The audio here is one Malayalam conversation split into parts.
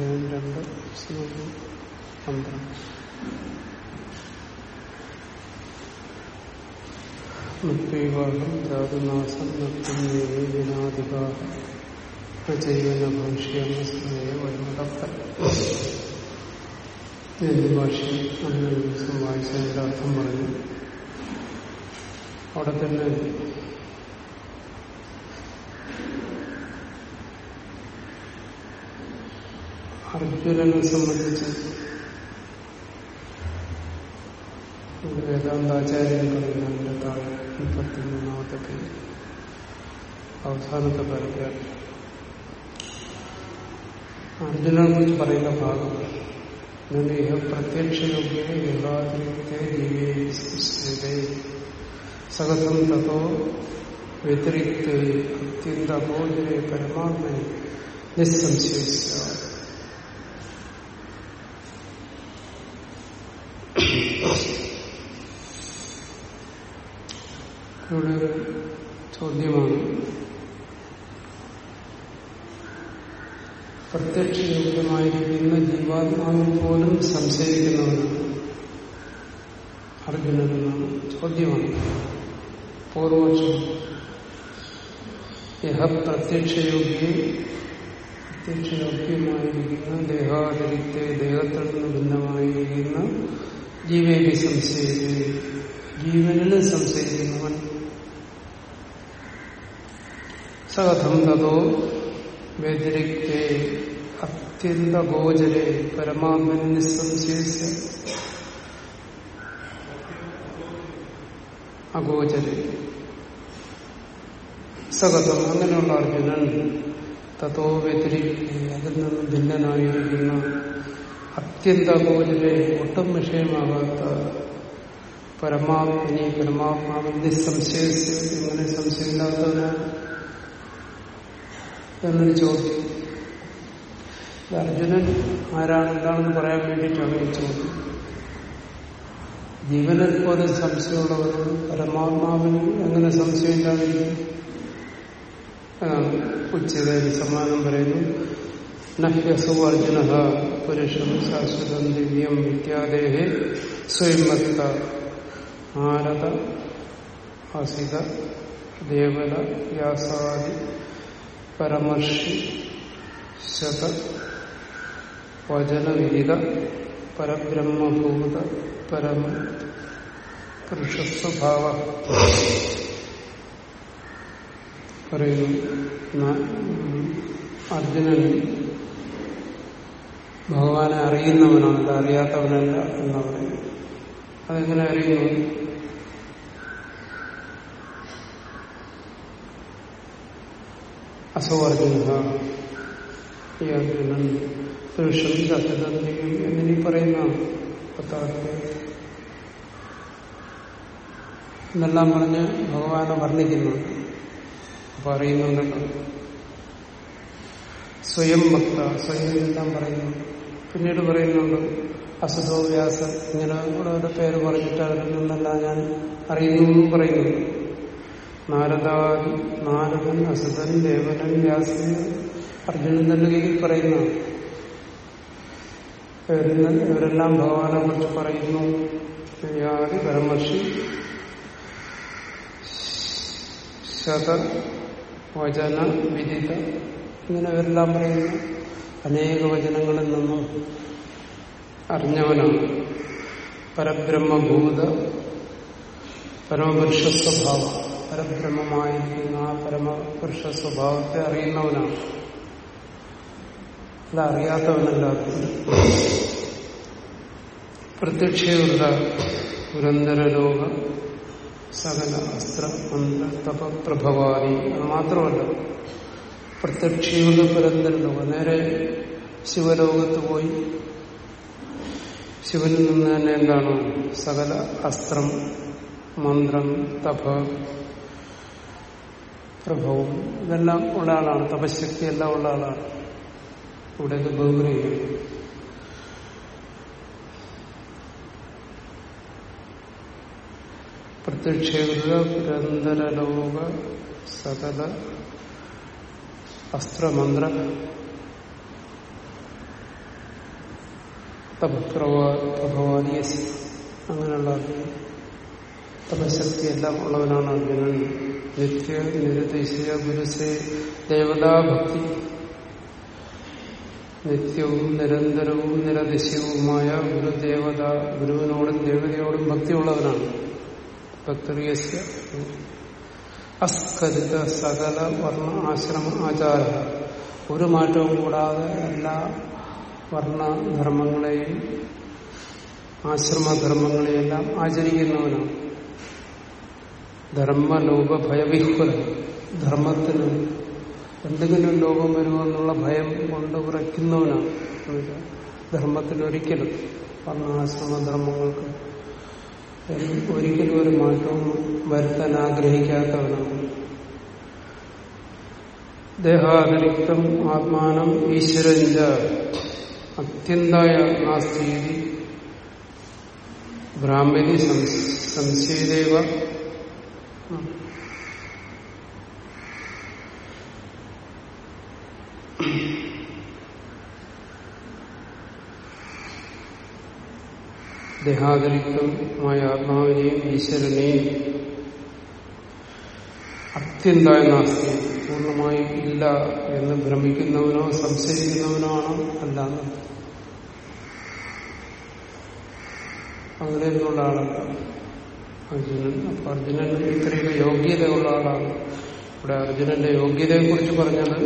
അധ്യായം രണ്ട് ശ്ലോകം പന്ത്രണ്ട്. മുക്തിവാഹം ധാതുനാസം എന്നീ ഭാഷ്യം അന്നൊരു ദിവസം വായിച്ചതിന്റെ അർത്ഥം പറഞ്ഞു. അവിടെ തന്നെ അർജുനനെ സംബന്ധിച്ച്. പറയുന്നതിന്റെ താഴെ മുപ്പത്തി മൂന്നാമത്തെ പേര്. അവസാനത്തെ പാരഗ്രാഫ് അർജുനെ കുറിച്ച് പറയുന്ന ഭാഗം. ഇഹ പ്രത്യക്ഷയോഗ്യ യോഗാതിരിക്തെ ജീവിതേ സകഥം തഥോ വ്യതിരിക്ത അത്യന്ത അബോധനെ പരമാത്മനെ നിസ്സംശയിച്ച ഇവിടെ ഒരു ചോദ്യമാണ്. പ്രത്യക്ഷയോഗ്യമായിരിക്കുന്ന ജീവാത്മാവിൽ പോലും സംശയിക്കുന്നവനാണ് അർജുനനെന്നാണ് ചോദ്യമാണ്. പൂർവപക്ഷം യഹ പ്രത്യക്ഷയോഗ്യം പ്രത്യക്ഷയോഗ്യമായിരിക്കുന്ന ദേഹാതിരിക്തെ ദേഹത്തിൽ നിന്ന് ഭിന്നമായിരിക്കുന്ന ജീവേലി സംശയിക്കുന്നു. ജീവനിൽ സംശയിക്കുന്നവൻ സകഥം തതോ വ്യതിരിക്തേ അത്യന്തഗോചരെ പരമാത്മൻ നിസ്സംശയിച്ച അഗോചരെ. സകഥം അങ്ങനെയുള്ള അർജുനൻ തതോ വ്യതിരിക്തേ അതിൽ നിന്നും ഭിന്നനായിരിക്കുന്ന അത്യന്തഗോചരെ ഒട്ടും വിഷയമാകാത്ത പരമാത്മനി പരമാത്മാവിന്റെ നിസ്സംശയിച്ച് ഇങ്ങനെ സംശയമില്ലാത്തവനാണ്? എന്നൊരു ചോദ്യം. അർജുനൻ ആരാണ് എന്താണെന്ന് പറയാൻ വേണ്ടിയിട്ടാണ് ഈ ചോദ്യം. ജീവനെ പോലെ സംശയമുള്ളവരും പരമാത്മാവിന് എങ്ങനെ സംശയമില്ലാതിരിക്കും ഉച്ചതയിൽ സമാനം പറയുന്നു. നഹ്യസു അർജുന പുരുഷം ശാശ്വതം ദിവ്യം ഇത്യാദേഹേ സ്വയംമത്ത ആരത ഹസിത ദേവത വ്യാസാദി പരമർഷി ശത വചനവിഹിത പരബ്രഹ്മഭൂത പരമ പുരുഷസ്വഭാവ. പറയുന്നു അർജുനൻ ഭഗവാനെ അറിയുന്നവനാണ് അറിയാത്തവനല്ല എന്ന് പറയുന്നു. അതെങ്ങനെ അറിയുന്നു? അസോ അർജുന എന്നിനി പറയുന്ന പത്താമത്തെ എന്നെല്ലാം പറഞ്ഞ് ഭഗവാനെ വർണിക്കുന്നുണ്ട് അപ്പൊ അറിയുന്നുണ്ടല്ലോ സ്വയം ഭക്ത സ്വയം എല്ലാം പറയുന്നു. പിന്നീട് പറയുന്നുണ്ട് അസുഖോ വ്യാസ. ഇങ്ങനെ ഇവിടെ പേര് പറഞ്ഞിട്ട് അവരിൽ നിന്നെല്ലാം ഞാൻ അറിയുന്നു പറയുന്നു. നാരദാദി നാരദൻ അസുതൻ ദേവനൻ വ്യാസൻ അർജുനൻ തന്നെ കയ്യിൽ പറയുന്നതാണ് ഇവരെല്ലാം ഭഗവാനെ കുറിച്ച് പറയുന്നു. യാതി പരമർഷി ശത വചന വിദിത ഇങ്ങനെ ഇവരെല്ലാം പറയുന്നു. അനേക വചനങ്ങളിൽ നിന്നും അറിഞ്ഞവനാണ്. പരബ്രഹ്മഭൂത പരമപുരുഷ സ്വഭാവം പരബ്രഹ്മമായിരിക്കുന്ന ആ പരമപുരുഷ സ്വഭാവത്തെ അറിയുന്നവനാണ്. അത് അറിയാത്തവനല്ലാത്ത പ്രത്യക്ഷയുള്ള പുരന്തര ലോക സകല അസ്ത്ര മന്ത്ര അത് മാത്രമല്ല പ്രത്യക്ഷയുള്ള പുരന്തര ലോകം നേരെ ശിവലോകത്ത് പോയി ശിവനിൽ നിന്ന് തന്നെ എന്താണ്? സകല അസ്ത്രം മന്ത്രം തപ പ്രഭവം ഇതെല്ലാം ഉള്ള ആളാണ്. തപശക്തി എല്ലാം ഉള്ള ആളാണ്. ഇവിടെയൊക്കെ ബഹുമതി പ്രത്യക്ഷീകൃത പുരന്തരലോക സകല അസ്ത്രമന്ത്ര അങ്ങനെയുള്ള തപശക്തി എല്ലാം ഉള്ളവനാണ് അർജുനൻ. നിത്യ നിരുദ്ദേശിക ഗുരുസേ ദേവതാഭക്തി. നിത്യവും നിരന്തരവും നിരതിശയവുമായ ഗുരുദേവത ഗുരുവിനോടും ദേവതയോടും ഭക്തിയുള്ളവനാണ്. ഭക്തറിയസ്യ അസ്കരിത സകല വർണ ആശ്രമ ആചാര ഒരു മാറ്റവും കൂടാതെ എല്ലാ വർണധർമ്മങ്ങളെയും ആശ്രമധർമ്മങ്ങളെയെല്ലാം ആചരിക്കുന്നവനാണ്. ധർമ്മലോക ഭയവിഹ്വല ധർമ്മത്തിന് എന്തെങ്കിലും ലോകം വരുമെന്നുള്ള ഭയം കൊണ്ട് ഉറയ്ക്കുന്നവനാണ്. ധർമ്മത്തിന് ഒരിക്കലും വർണാശ്രമധർമ്മങ്ങൾക്ക് ഒരിക്കലും ഒരു മാറ്റവും വരുത്താൻ ആഗ്രഹിക്കാത്തവനാണ്. ദേഹാതിരിക്തം ആത്മാനം ഈശ്വരഞ്ച അത്യന്തായ നാസ്തി ബ്രാഹ്മണി സംശയദേവ ദേഹാതിരിക്തമായ ആത്മാവിനെയും ഈശ്വരനെയും അത്യന്തായ നാസ്തി പൂർണമായും ഇല്ല എന്ന് ഭ്രമിക്കുന്നവനോ സംശയിക്കുന്നവനോ ആണോ അല്ലാന്ന്. അങ്ങനെയൊന്നുള്ള ആളല്ല അർജുനൻ അപ്പൊ അർജുനൻ ഇത്രയൊക്കെ യോഗ്യതയുള്ള ആളാണ്. ഇവിടെ അർജുനന്റെ യോഗ്യതയെ കുറിച്ച് പറഞ്ഞത്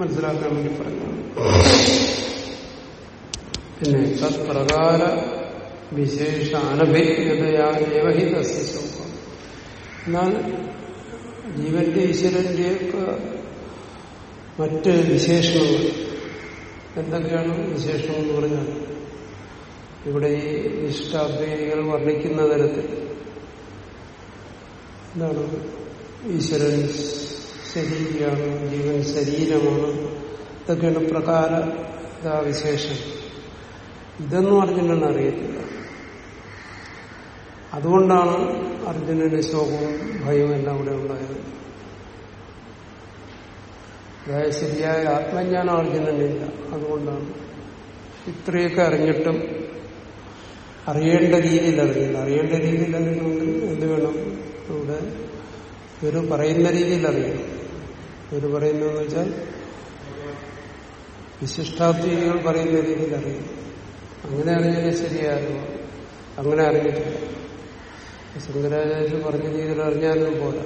മനസ്സിലാക്കാൻ വേണ്ടി പറഞ്ഞതാണ്. പിന്നെ തത്പ്രകാര വിശേഷ അനഭിജ്ഞതയാവഹി തസ്യശോകം എന്നാൽ ജീവന്റെ ഈശ്വരന്റെയൊക്കെ മറ്റ് വിശേഷണങ്ങൾ എന്തൊക്കെയാണ് വിശേഷണം എന്ന് പറഞ്ഞാൽ ഇവിടെ ഈ ഇഷ്ടാദ്വൈതികൾ വർണിക്കുന്ന തരത്തിൽ. എന്താണ്? ഈശ്വരൻ ശരീരമാണ് ജീവൻ ശരീരമാണ്. ഇതൊക്കെയാണ് പ്രകാര വിശേഷം ഇതൊന്നും അർജുനൻ അറിയത്തില്ല. അതുകൊണ്ടാണ് അർജുനന് ശോകവും ഭയവും എല്ലാം കൂടെ ഉണ്ടായത്. അതായത് ശരിയായ ആത്മജ്ഞാനം അർജുനനില്ല. അതുകൊണ്ടാണ്. ഇത്രയൊക്കെ അറിഞ്ഞിട്ടും അറിയേണ്ട രീതിയിൽ അറിയുന്നു. അറിയേണ്ട രീതിയിൽ അറിയണമെങ്കിൽ എന്ത് വേണം? ഇവിടെ ഒരു പറയുന്ന രീതിയിൽ അറിയണം. ഒരു പറയുന്നതെന്ന് വെച്ചാൽ വിശിഷ്ടാദ്വൈതികൾ പറയുന്ന രീതിയിൽ അറിയണം. അങ്ങനെ അറിഞ്ഞാലേ ശരിയായിരുന്നു അങ്ങനെ അറിഞ്ഞിട്ടില്ല. ശങ്കരാചാര്യ പറഞ്ഞ രീതിയിൽ അറിഞ്ഞാലും പോലെ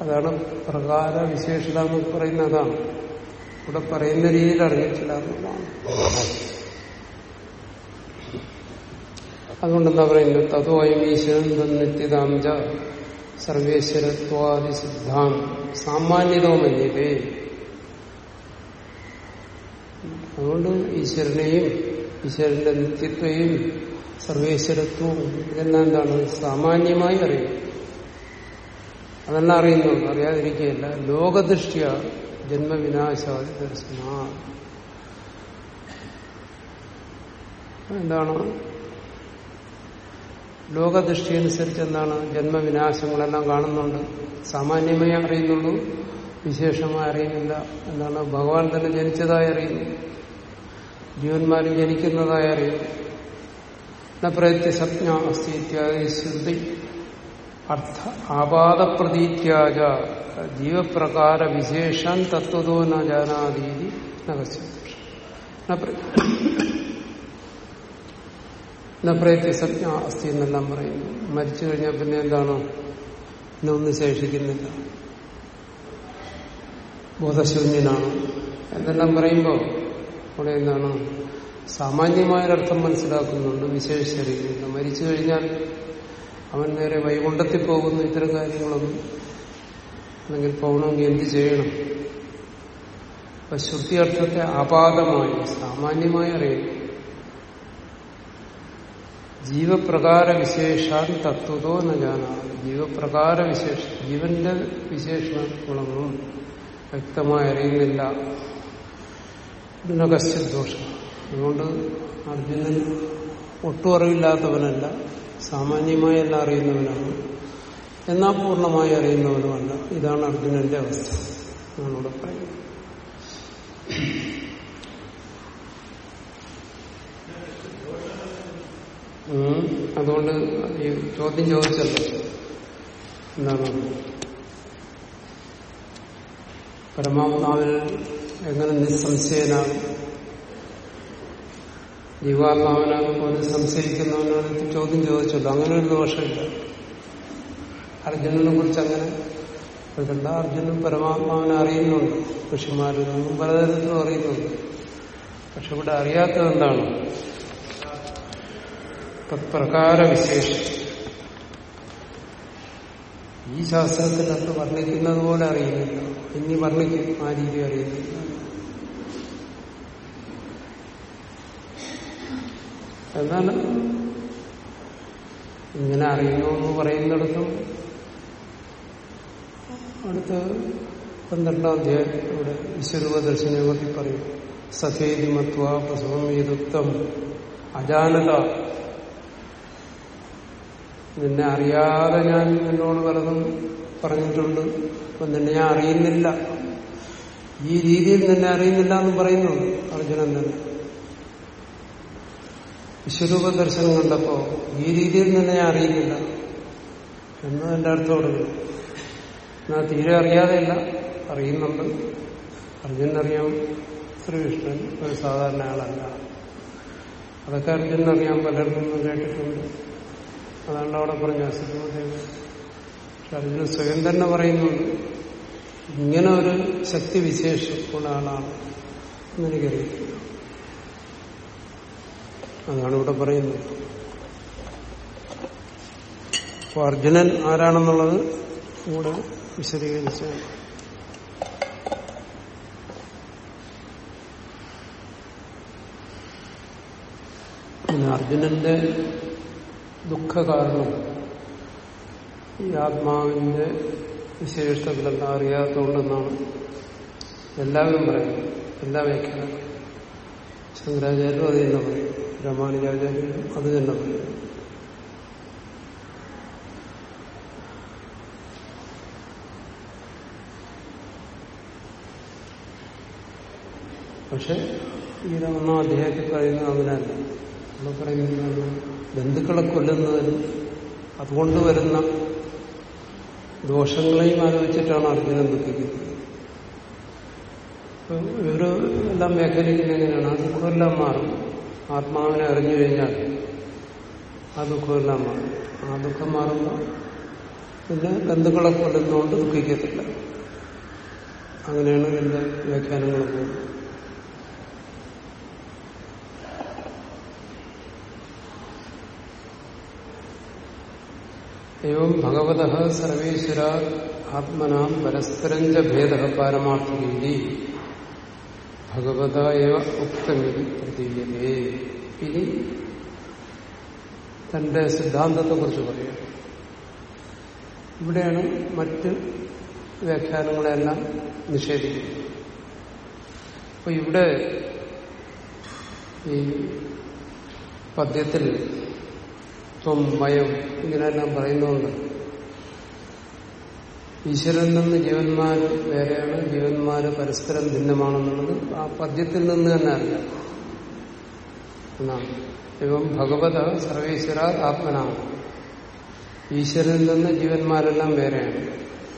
അതാണ് പ്രകാര വിശേഷത എന്ന് പറയുന്ന ഇവിടെ പറയുന്ന രീതിയിൽ അറിഞ്ഞിട്ടില്ല എന്നുള്ളതാണ്. അതുകൊണ്ടെന്താ പറയുന്നത്? തത്വയം ഈശ്വരൻ നിത്യതാംജ സർവേശ്വരത്വാദി സിദ്ധാം. സാമാന്യതോ മന്യതേ അതുകൊണ്ട് ഈശ്വരനെയും ഈശ്വരന്റെ നിത്യത്വയും സർവേശ്വരത്വവും ഇതെല്ലാം എന്താണ് സാമാന്യമായി അറിയും അതെല്ലാം അറിയുന്നു. അറിയാതിരിക്കുകയല്ല. ലോകദൃഷ്ടിയ ജന്മവിനാശാദി ദർശന. എന്താണ് ലോകദൃഷ്ടി അനുസരിച്ച് എന്താണ് ജന്മവിനാശങ്ങളെല്ലാം കാണുന്നുണ്ട്. സാമാന്യമായി അറിയുന്നുള്ളൂ വിശേഷമായി അറിയുന്നില്ല എന്താണ് ഭഗവാൻ തന്നെ ജനിച്ചതായി അറിയുന്നു. ജീവന്മാരും ജനിക്കുന്നതായി അറിയുന്നു. പ്രയത്യ സജ്ഞ അസ്തി ഇത്യാദി ശ്രുതി അർത്ഥ ആപാദപ്രതീത്യാജ ജീവപ്രകാര വിശേഷാൻ തത്വതോ ന ജാനാതീതി നപ്രയത്യസജ്ഞ അസ്ഥി എന്നെല്ലാം പറയുന്നു മരിച്ചു കഴിഞ്ഞാൽ പിന്നെ എന്താണോ? പിന്നെ ഒന്നും ശേഷിക്കുന്നില്ല. ബോധശൂന്യനാണ്? എന്നെല്ലാം പറയുമ്പോൾ അവിടെ എന്താണ്? സാമാന്യമായൊരർത്ഥം മനസ്സിലാക്കുന്നുണ്ട് വിശേഷിച്ചറിയുന്നില്ല മരിച്ചു കഴിഞ്ഞാൽ അവൻ നേരെ വൈകുണ്ഠത്തിൽ പോകുന്നു ഇത്തരം കാര്യങ്ങളൊന്നും. അല്ലെങ്കിൽ പോകണമെങ്കിൽ എന്ത് ചെയ്യണം? അപ്പൊ ശുദ്ധിയർത്ഥത്തെ അപാതമായി സാമാന്യമായി അറിയുന്നു. ജീവപ്രകാര വിശേഷാൻ തത്വതോ എന്ന് ഞാനാണ് ജീവപ്രകാര വിശേഷ ജീവന്റെ വിശേഷ ഗുണങ്ങളും വ്യക്തമായി അറിയുന്നില്ല ഇതിനകശ്ചിത് ദോഷം. അതുകൊണ്ട് അർജുനൻ ഒട്ടും അറിവില്ലാത്തവനല്ല സാമാന്യമായി എല്ലാം അറിയുന്നവനാണ്. എന്നാൽ പൂർണമായി അറിയുന്നവനുമല്ല. ഇതാണ് അർജുനന്റെ അവസ്ഥ. ഞാനിവിടെ പറയുന്നത് അതുകൊണ്ട് ഈ ചോദ്യം ചോദിച്ചല്ലോ. എന്താണ്? പരമാത്മാവിൽ എങ്ങനെ നിസ്സംശയനാകും ജീവാത്മാവിനാണ് പോലെ സംശയിക്കുന്നവനാണ് ചോദ്യം ചോദിച്ചല്ലോ. അങ്ങനെ ഒരു ദോഷമില്ല. അർജുനനെ കുറിച്ച് അങ്ങനെ. ഇതെന്താ അർജുനൻ പരമാത്മാവിനെ അറിയുന്നുണ്ട്? ഋഷിമാരിൽ നിന്നും പലതരത്തിലും അറിയുന്നുണ്ട്. പക്ഷെ ഇവിടെ അറിയാത്തത് എന്താണ്? തത്പ്രകാര വിശേഷം ഈ ശാസ്ത്രത്തിനകത്ത് വർണിക്കുന്നത് പോലെ അറിയുന്നില്ല ഇനി വർണിക്കും. ആ രീതി അറിയുന്നില്ല എന്നാൽ ഇങ്ങനെ അറിയുന്നു എന്ന് പറയുന്നിടത്തും അടുത്ത പന്ത്രണ്ടാം അധ്യായം ഇവിടെ ഈശ്വരൂപദർശനെ പറ്റി പറയും. സഫേദിമത്വ മത്വ പ്രസവം യദുക്തം അജാനത നിന്നെ അറിയാതെ ഞാൻ നിന്നോട് പലതും പറഞ്ഞിട്ടുണ്ട്. അപ്പൊ നിന്നെ ഞാൻ അറിയുന്നില്ല. ഈ രീതിയിൽ നിന്നെ അറിയുന്നില്ല എന്ന് പറയുന്നുണ്ട് അർജുനൻ തന്നെ വിശ്വരൂപ ദർശനം കണ്ടപ്പോ ഈ രീതിയിൽ നിന്നെ ഞാൻ അറിയുന്നില്ല. എന്ന് എന്റെ അർത്ഥത്തോട് ഞാൻ തീരെ അറിയാതെയല്ല അറിയുന്നുണ്ട്. അർജുനറിയാം ശ്രീകൃഷ്ണൻ ഒരു സാധാരണ ആളല്ല. അതൊക്കെ അർജുനറിയാൻ പലർക്കും കേട്ടിട്ടുണ്ട്. അതാണ് അവിടെ പറഞ്ഞു അസുഖദേവ പക്ഷെ അർജുനൻ സ്വയം തന്നെ പറയുന്നുണ്ട്. ഇങ്ങനെ ഒരു ശക്തി വിശേഷമുള്ള ആളാണ് എന്നെനിക്കറിയില്ല അതാണ് ഇവിടെ പറയുന്നത്. അപ്പൊ അർജുനൻ ആരാണെന്നുള്ളത് കൂടെ വിശദീകരിച്ചാണ് പിന്നെ അർജുനന്റെ ദുഃഖ കാരണം ഈ ആത്മാവിന്റെ വിശേഷതകളെല്ലാം അറിയാത്തതുകൊണ്ടെന്നാണ് എല്ലാവരും പറയുന്നത്. എല്ലാ വ്യാഖ്യാനം ശങ്കരാചാര്യരും അത് തന്നെ പറയും. രാമാനുജാചാര്യരും അത് തന്നെ പറയും. പക്ഷെ ഈ ഒന്നാം അദ്ദേഹത്തിൽ പറയുന്നത് അങ്ങനെയല്ല. നമ്മൾ പറയുന്നത് ബന്ധുക്കളെ കൊല്ലുന്നതിന് അതുകൊണ്ട് വരുന്ന ദോഷങ്ങളെയും ആലോചിച്ചിട്ടാണ് അർജുനൻ ദുഃഖിക്കുന്നത്. ഇവർ എല്ലാം വ്യാഖ്യാനിക്കുന്നത് എങ്ങനെയാണ്? ആ ദുഃഖമെല്ലാം മാറും. ആത്മാവിനെ അറിഞ്ഞു കഴിഞ്ഞാൽ ആ ദുഃഖമെല്ലാം മാറും. ആ ദുഃഖം മാറുമ്പോൾ പിന്നെ ബന്ധുക്കളെ കൊല്ലുന്നതുകൊണ്ട് ദുഃഖിക്കത്തില്ല. അങ്ങനെയാണ് എന്റെ വ്യാഖ്യാനങ്ങൾ പോകുന്നത് എവം ഭഗവത സർവേശ്വര ആത്മനാം പരസ്പരഞ്ച ഭേദ പാരമാർത്ഥികീതി ഭഗവത ഉക്തമിതി പ്രതീയതേ ഇനി തന്റെ സിദ്ധാന്തത്തെക്കുറിച്ച് പറയാം ഇവിടെയാണ് മറ്റ് വ്യാഖ്യാനങ്ങളെല്ലാം നിഷേധിക്കുന്നത്. അപ്പൊ ഇവിടെ ഈ പദ്യത്തിൽ ത്വം മയം ഇങ്ങനെയെല്ലാം പറയുന്നുണ്ട് ഈശ്വരൻ നിന്ന് ജീവന്മാർ വേറെയാണ് ജീവന്മാർ പരസ്പരം ഭിന്നമാണെന്നുള്ളത് ആ പദ്യത്തിൽ നിന്ന് തന്നെ അറിയാം. എന്നാണ്. ഇവം ഭഗവത സർവേശ്വര ആത്മനാണ് ഈശ്വരനിൽ നിന്ന് ജീവന്മാരെല്ലാം വേറെയാണ്.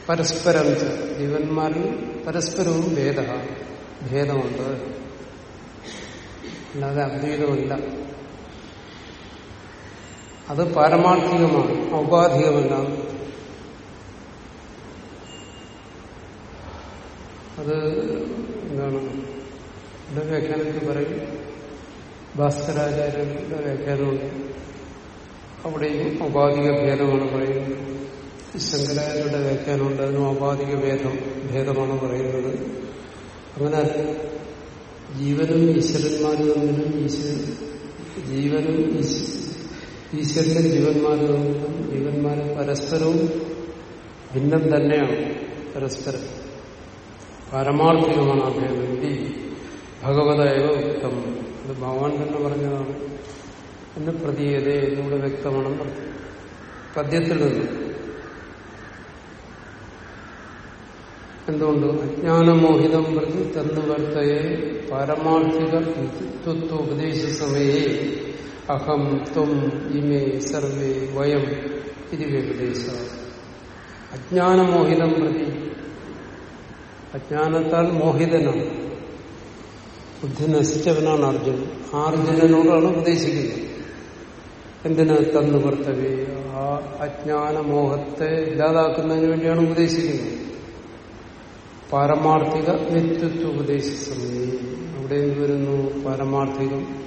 പരസ്പരം ജീവന്മാരിൽ പരസ്പരവും ഭേദ ഭേദമുണ്ട്. അല്ലാതെ അദ്വൈതമല്ല അത് പാരമാർത്ഥികമാണ് ഔപാധികമല്ല അത് എന്താണ്? ഇവിടെ വ്യാഖ്യാനത്തിൽ പറയും ഭാസ്കരാചാര്യരുടെ വ്യാഖ്യാനമുണ്ട് അവിടെയും ഔപാധിക ഭേദമാണ് പറയുന്നത്. ശങ്കരാചാര്യരുടെ വ്യാഖ്യാനമുണ്ട് അതിനും ഔപാധിക ഭേദം ഭേദമാണ് പറയുന്നത്. അങ്ങനെ ജീവനും ഈശ്വരന്മാരും തമ്മിലും ഈശ്വരൻ ജീവനും ഈശ്വരനും ജീവന്മാരും ജീവന്മാർ പരസ്പരവും ഭിന്നം തന്നെയാണ്. പരസ്പരം പാരമാർത്ഥികമാണ് ആ ഭേദം ഈ ഭഗവതയോ വ്യക്തം അത് ഭഗവാൻ തന്നെ പറഞ്ഞതാണ്. എന്ന് പ്രതീയത എന്നിവിടെ വ്യക്തമാണെന്ന് പദ്യത്തിൽ നിന്ന്. എന്തുകൊണ്ട്? അജ്ഞാനമോഹിതം പ്രതി തന്നുവർത്തയെ പാരമാർത്ഥിക വ്യക്തിത്വ ഉപദേശ സമയേ അഹം ത്വം ഇമേ സർവേ വയം ഇത് അജ്ഞാനമോഹിതം പ്രതി. അജ്ഞാനത്താൽ മോഹിതനാണ്. ബുദ്ധി നശിച്ചവനാണ് അർജുനൻ ആ അർജുനനോടാണ് ഉപദേശിക്കുന്നത്. എന്തിനാ തന്നു കർത്തവ്യ ആ അജ്ഞാനമോഹത്തെ ഇല്ലാതാക്കുന്നതിന് വേണ്ടിയാണ് ഉപദേശിക്കുന്നത്. പാരമാർത്ഥിക നിത്യത്വ ഉപദേശ സമയം അവിടെ എന്ത് വരുന്നു? പാരമാർത്ഥികം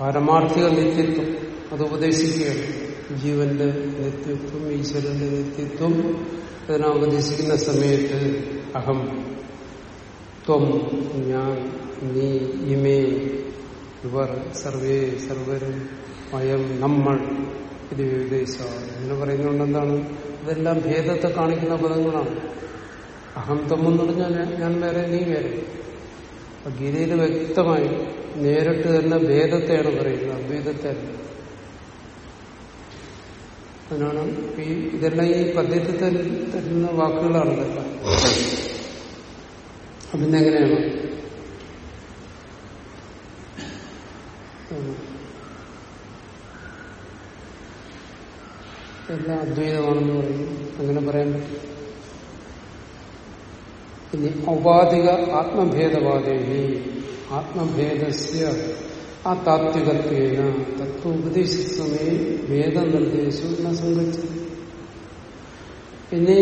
പാരമാർത്ഥിക നിത്യത്വം. അത് ഉപദേശിക്കുകയാണ്. ജീവന്റെ നിത്യത്വം ഈശ്വരന്റെ നിത്യത്വം. അതിനെ ഉപദേശിക്കുന്ന സമയത്ത് അഹം ത്വം ഞാൻ നീ ഇമേ ഇവർ സർവേ സർവരും അയം നമ്മൾ ഇത് വിദേശ ഇങ്ങനെ പറയുന്നുണ്ട് എന്താണ്? ഇതെല്ലാം ഭേദത്തെ കാണിക്കുന്ന പദങ്ങളാണ്. അഹം തമ്മെന്ന് പറഞ്ഞാൽ ഞാൻ വേറെ നീ വേറെ. ഗീതയിൽ വ്യക്തമായി നേരിട്ട് തന്നെ ഭേദത്തെയാണ് പറയുന്നത് അദ്വൈതത്തെ അതിനാണ് ഈ ഇതെല്ലാം ഈ പദ്യത്തിൽ തരുന്ന വാക്കുകളാണ് അതിനെങ്ങനെയാണ് എല്ലാം അദ്വൈതമാണെന്ന് പറയും. അങ്ങനെ പറയാൻ പറ്റും ഇനി ഔപാധിക ആത്മഭേദവാദേവി ആത്മഭേദസ്യ ആ താത്വികത്വേന തത്വോപദേശ സമയം ഭേദനിർദ്ദേശവും ന സംഘിച്ചു പിന്നെ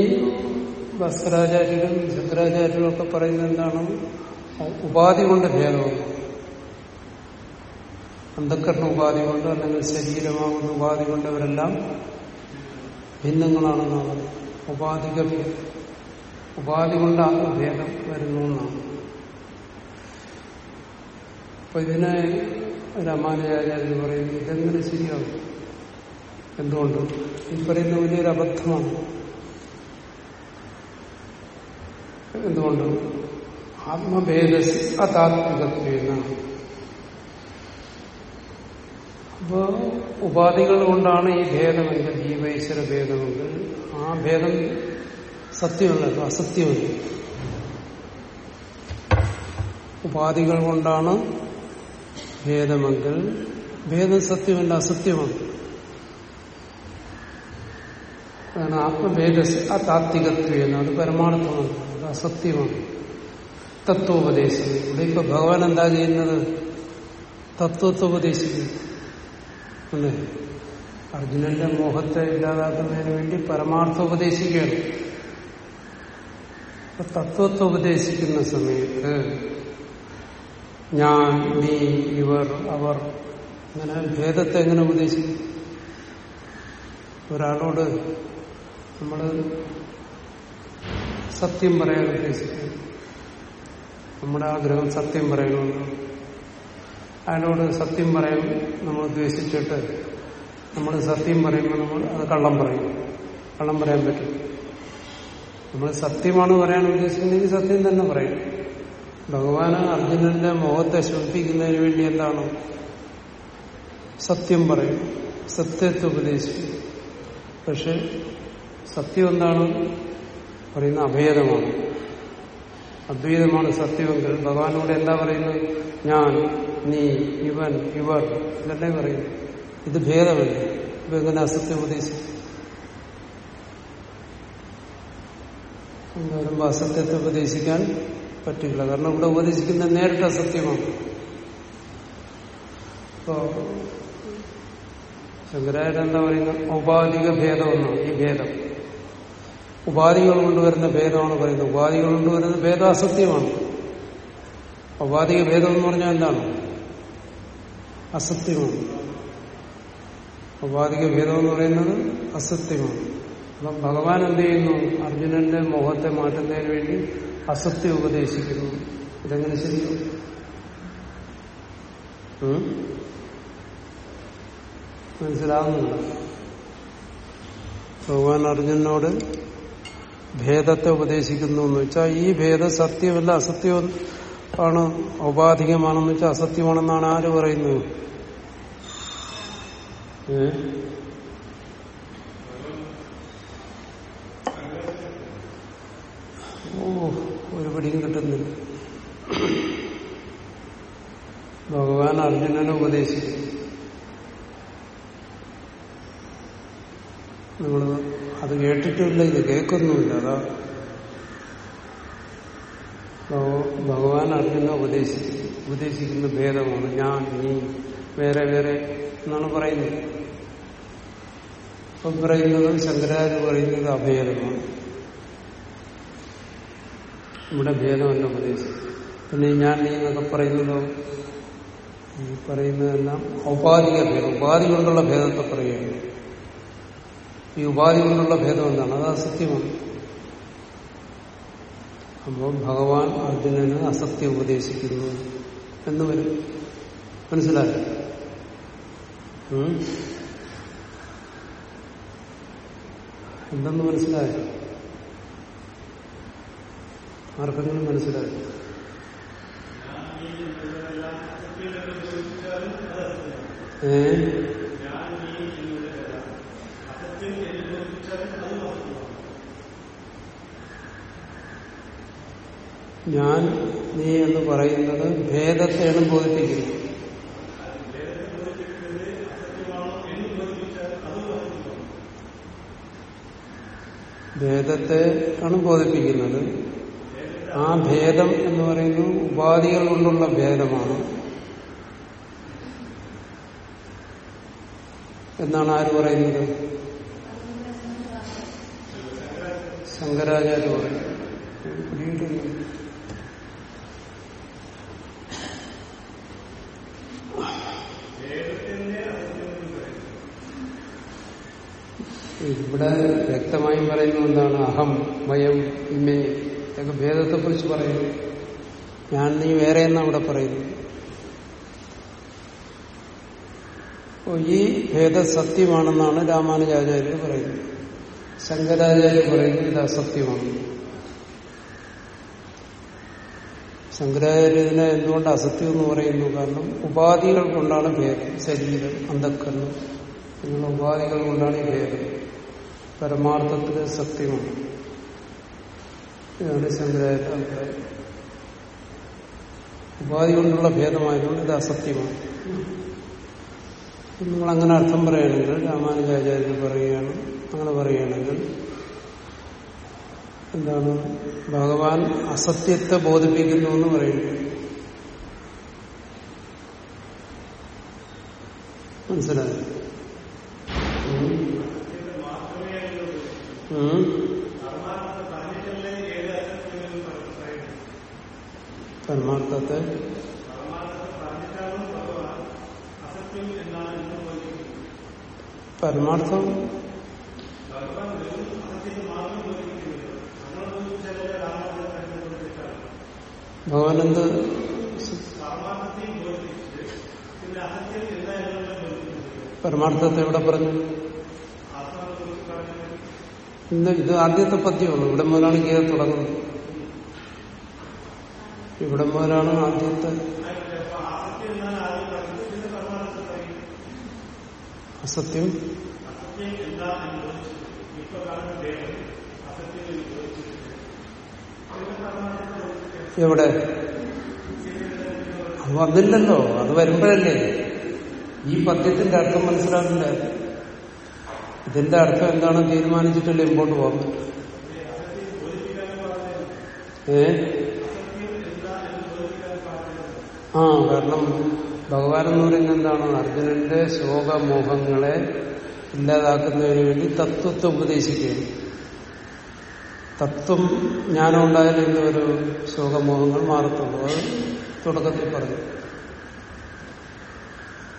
വസ്ത്രാചാര്യരും ശുദ്രാചാര്യരും ഒക്കെ പറയുന്നത് എന്താണ്? ഉപാധി കൊണ്ട് ഭേദമാണ് അന്ധക്കരണ ഉപാധി കൊണ്ട് അല്ലെങ്കിൽ ശരീരമാകുന്ന ഉപാധി കൊണ്ട് അവരെല്ലാം ഭിന്നങ്ങളാണെന്നാണ്. ഉപാധിക ഉപാധി കൊണ്ട് ആത്മഭേദം വരുന്നു എന്നാണ് അപ്പൊ ഇതിനെ രാമാനുജാചാര്യ പറയുന്നത് ഇതെങ്ങനെ ശരിയാകും എന്തുകൊണ്ട്? ഈ പറയുന്ന വലിയൊരു അബദ്ധമാണ്. എന്തുകൊണ്ട്? ആത്മഭേദ അതാത്മികത്വേന. അപ്പോ ഉപാധികൾ കൊണ്ടാണ് ഈ ഭേദമെങ്കിൽ ജീവൈശ്വര ഭേദമെങ്കിൽ ആ ഭേദം സത്യമല്ല അസത്യമല്ല ഉപാധികൾ കൊണ്ടാണ് ഭേദമെങ്കിൽ ഭേദം സത്യമല്ല അസത്യമാണ്. അതാണ് ആത്മഭേദ ആ താത്വികത്വം അത് പരമാർത്ഥമാണ് അത് അസത്യമാണ്. തത്വോപദേശം ഇവിടെ ഇപ്പൊ ഭഗവാൻ എന്താ ചെയ്യുന്നത്? തത്വത്വോപദേശിക്കുന്നു. അല്ലേ? അർജുനന്റെ മോഹത്തെ ഇല്ലാതാക്കുന്നതിന് വേണ്ടി പരമാർത്ഥം ഉപദേശിക്കുകയാണ് തത്വത്തെ ഉപദേശിക്കുന്ന സമയത്ത് ഞാൻ നീ ഇവർ അവർ അങ്ങനെ ഭേദത്തെ എങ്ങനെ ഉപദേശിക്കും? ഒരാളോട് നമ്മൾ സത്യം പറയാൻ ഉദ്ദേശിക്കും. നമ്മുടെ ആഗ്രഹം സത്യം പറയണമെന്ന് അയാളോട് സത്യം പറയാൻ നമ്മൾ ഉദ്ദേശിച്ചിട്ട് നമ്മൾ സത്യം പറയുമ്പോൾ നമ്മൾ അത് കള്ളം പറയും. കള്ളം പറയാൻ പറ്റും. നമ്മൾ സത്യമാണ് പറയാൻ ഉദ്ദേശിക്കുന്നതെങ്കിൽ സത്യം തന്നെ പറയും. ഭഗവാന് അർജുനന്റെ മുഖത്തെ ശോഭിക്കുന്നതിന് വേണ്ടി എന്താണ്? സത്യം പറയും. സത്യത്തെ ഉപദേശിക്കും. പക്ഷെ സത്യം എന്താണ്? പറയുന്ന അഭേദമാണ്. അദ്വൈതമാണ് സത്യമെങ്കിൽ ഭഗവാനോട് എന്താ പറയുന്നത്? ഞാൻ നീ ഇവൻ ഇവർ ഇതല്ലേ പറയുന്നു. ഇത് ഭേദമല്ല? ഇപ്പൊ എങ്ങനെ അസത്യം ഉപദേശിക്കും വരുമ്പോ അസത്യത്തെ ഉപദേശിക്കാൻ പറ്റില്ല. കാരണം ഇവിടെ ഉപദേശിക്കുന്നത് നേരിട്ട് അസത്യമാണ് അപ്പോ ശങ്കരാചാര്യ എന്താ പറയുന്നത്? ഔപാധിക ഭേദം എന്നാണ് ഈ ഭേദം. ഉപാധികൾ കൊണ്ടുവരുന്ന ഭേദമാണ് പറയുന്നത്. ഉപാധികൾ കൊണ്ടുവരുന്ന ഭേദം അസത്യമാണ് ഔപാധിക ഭേദം എന്ന് പറഞ്ഞാൽ എന്താണ്? അസത്യമാണ്. ഔപാധിക ഭേദം എന്ന് പറയുന്നത് അസത്യമാണ്. അപ്പം ഭഗവാൻ എന്ത് ചെയ്യുന്നു? അർജുനന്റെ മോഹത്തെ മാറ്റുന്നതിന് വേണ്ടി അസത്യം ഉപദേശിക്കുന്നു. ഇതെങ്ങനെ ശരിയോ? മനസ്സിലാവുന്നില്ല ഭഗവാൻ അർജുനോട് ഭേദത്തെ ഉപദേശിക്കുന്നു എന്ന് വെച്ചാൽ ഈ ഭേദം സത്യമല്ല അസത്യം ആണ് ഔപാധികമാണെന്ന് വെച്ചാൽ അസത്യമാണെന്നാണ് ആര് പറയുന്നത്? ഓ ഒരു പിടിയും കിട്ടുന്നില്ല. ഭഗവാൻ അർജുനനെ ഉപദേശിക്കും നിങ്ങൾ അത് കേട്ടിട്ടില്ല ഇത് കേൾക്കുന്നുമില്ല അതാ. ഭഗ- ഭഗവാൻ അർജുനെ ഉപദേശിക്കും ഉപദേശിക്കുന്ന ഭേദമാണ് ഞാൻ നീ വേറെ വേറെ എന്നാണ് പറയുന്നത്. ഇപ്പം പറയുന്നത് ശങ്കരാചാര്യ പറയുന്നത് അഭേദമാണ്. ഇവിടെ ഭേദമല്ല ഉപദേശം. പിന്നെ ഞാൻ നീ എന്നൊക്കെ പറയുന്നതോ? ഈ പറയുന്നതെല്ലാം ഔപാധിക ഭേദം. ഉപാധി കൊണ്ടുള്ള ഭേദത്തെ പറയുകയാണ്. ഈ ഉപാധി കൊണ്ടുള്ള ഭേദം എന്താണ്? അത് അസത്യമാണ് അപ്പോൾ ഭഗവാൻ അർജുനന് അസത്യം ഉപദേശിക്കുന്നു എന്ന് വരും. മനസ്സിലായോ? എന്തെന്ന് മനസ്സിലായോ? ആർക്കെങ്കിലും മനസ്സിലാക്കി. ഏ? ഞാൻ നീ എന്ന് പറയുന്നത് ഭേദത്തെയാണ് ബോധിപ്പിക്കുന്നത്. ഭേദത്തെ ആണ് ബോധിപ്പിക്കുന്നത്. ആ ഭേദം എന്ന് പറയുന്നത് ഉപാധികൾ കൊണ്ടുള്ള ഭേദമാണ്. എന്നാണ് ആര് പറയുന്നത്? ശങ്കരാചാര്യ പറയുന്നത്. ഇവിടെ വ്യക്തമായും പറയുന്നത് എന്താണ്? അഹം വയം ഇമേ. ഇതൊക്കെ ഭേദത്തെ കുറിച്ച് പറയുന്നു. ഞാൻ നീ വേറെ എന്നാ ഇവിടെ പറയുന്നു ഈ ഭേദ സത്യമാണെന്നാണ് രാമാനുജാചാര്യർ പറയുന്നത്. ശങ്കരാചാര്യ പറയുന്നത് ഇത് അസത്യമാണ്. ശങ്കരാചാര്യ എന്തുകൊണ്ട് അസത്യം എന്ന് പറയുന്നു? കാരണം ഉപാധികൾ കൊണ്ടാണ് ഭേദം. ശരീരം അന്ധക്കരണം എന്നുള്ള ഉപാധികൾ കൊണ്ടാണ് ഈ ഭേദം. പരമാർത്ഥത്തിന് സത്യമാണ്. ഇതാണ് ശങ്കരാചാര്യ അഭിപ്രായം ഉപാധി കൊണ്ടുള്ള ഭേദമായതുകൊണ്ട് ഇത് അസത്യമാണ്. നിങ്ങൾ അങ്ങനെ അർത്ഥം പറയുകയാണെങ്കിൽ രാമാനുജാചാര്യർ പറയുകയാണ് അങ്ങനെ പറയുകയാണെങ്കിൽ എന്താണ്? ഭഗവാൻ അസത്യത്തെ ബോധിപ്പിക്കുന്നു എന്ന് പറയുന്നു. മനസ്സിലായി. ഉം. പരമാർത്ഥത്തെ പരമാർത്ഥം ഭഗവാൻ എന്ത് പരമാർത്ഥത്തെ എവിടെ പറഞ്ഞു? ഇത് ആദ്യത്തെ പദ്യമാണ്. ഇവിടെ മുതലാണ് ഗീത തുടങ്ങുന്നത്. ഇവിടെ മുതലാണ് ആദ്യത്തെ. അസത്യം. എവിടെ? വന്നില്ലല്ലോ. അത് വരുമ്പോഴല്ലേ. ഈ പദ്യത്തിന്റെ അർത്ഥം മനസ്സിലാക്കില്ല ഇതിന്റെ അർത്ഥം എന്താണെന്ന് തീരുമാനിച്ചിട്ടല്ലേ മുമ്പോട്ട് പോകാൻ പറ്റും ഏ? ആ കാരണം ഭഗവാൻ എന്ന് പറയുന്നത് എന്താണ് അർജുനന്റെ ശോകമോഹങ്ങളെ ഇല്ലാതാക്കുന്നതിന് വേണ്ടി തത്വത്തെ ഉപദേശിക്കുകയാണ്. തത്വം ജ്ഞാനം ഉണ്ടായാലും എന്തൊരു ശോകമോഹങ്ങൾ മാറത്തുള്ളൂ. അത് തുടക്കത്തിൽ പറഞ്ഞു.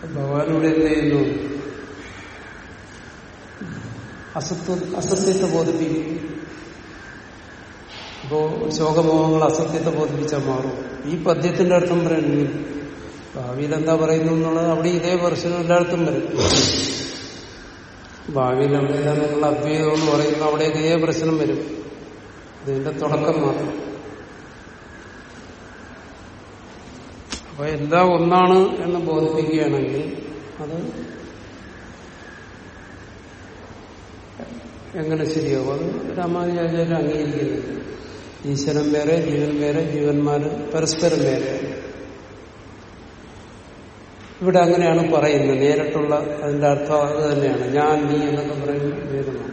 ഭഗവാൻ ഇവിടെ എന്ത് ചെയ്യുന്നു? അസത്വ അസത്യത്തെ ബോധിപ്പിക്കും അപ്പോ ശോകമോഹങ്ങൾ അസത്യത്തെ ബോധിപ്പിച്ചാൽ മാറും. ഈ പദ്യത്തിന്റെ അർത്ഥം പറയണെങ്കിൽ ഭാവിയിൽ എന്താ പറയുന്നു എന്നുള്ളത് അവിടെ ഇതേ പ്രശ്നം എല്ലായിടത്തും വരും. ഭാവിയിൽ അവിടെ നിങ്ങൾ അദ്വൈതം എന്ന് പറയുന്നു അവിടെ ഇതേ പ്രശ്നം വരും. ഇതിന്റെ തുടക്കം മാത്രം. അപ്പൊ എന്താ ഒന്നാണ് എന്ന് ബോധിപ്പിക്കുകയാണെങ്കിൽ അത് എങ്ങനെ ശരിയാവും? അത് രാമാനുജാചാര്യ അംഗീകരിക്കുന്നില്ല. ഈശ്വരൻ വേറെ ജീവൻ വേറെ ജീവന്മാര് പരസ്പരം വേറെ. ഇവിടെ അങ്ങനെയാണ് പറയുന്നത്. നേരിട്ടുള്ള അതിന്റെ അർത്ഥം അത് തന്നെയാണ്. ഞാൻ നീ എന്നൊക്കെ പറയുന്നത് വേദമാണ്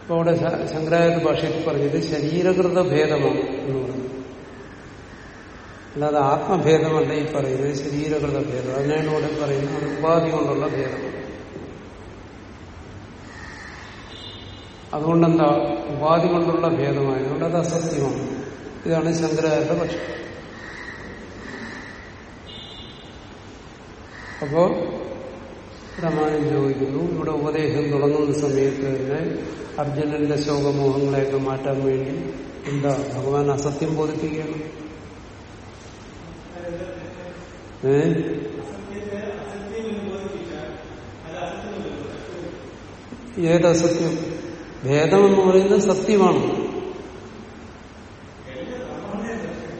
അപ്പൊ അവിടെ ശങ്കരാചാര്യ ഭാഷയിൽ പറഞ്ഞത് ശരീരകൃത ഭേദമാണ് എന്ന് പറഞ്ഞു. അല്ലാതെ ആത്മഭേദമല്ല ഈ പറയുന്നത്. ശരീരകൃത ഭേദം. അതിനാണ് ഇവിടെ പറയുന്നത്. ഉപാധി കൊണ്ടുള്ള ഭേദമാണ്. അതുകൊണ്ടെന്താ? ഉപാധി കൊണ്ടുള്ള ഭേദമായതുകൊണ്ട് അത് അസത്യമാണ്. ഇതാണ് ശങ്കരാചാര്യ പക്ഷം. അപ്പോ രാമായണം ചോദിക്കുന്നു ഇവിടെ ഉപദേശം തുടങ്ങുന്ന സമയത്ത് തന്നെ അർജുനന്റെ ശോകമോഹങ്ങളെയൊക്കെ മാറ്റാൻ വേണ്ടി എന്താ ഭഗവാൻ അസത്യം ബോധിപ്പിക്കുകയാണ്? ഏ? ഏതസത്യം? ഭേദം എന്ന് പറയുന്നത് സത്യമാണ്.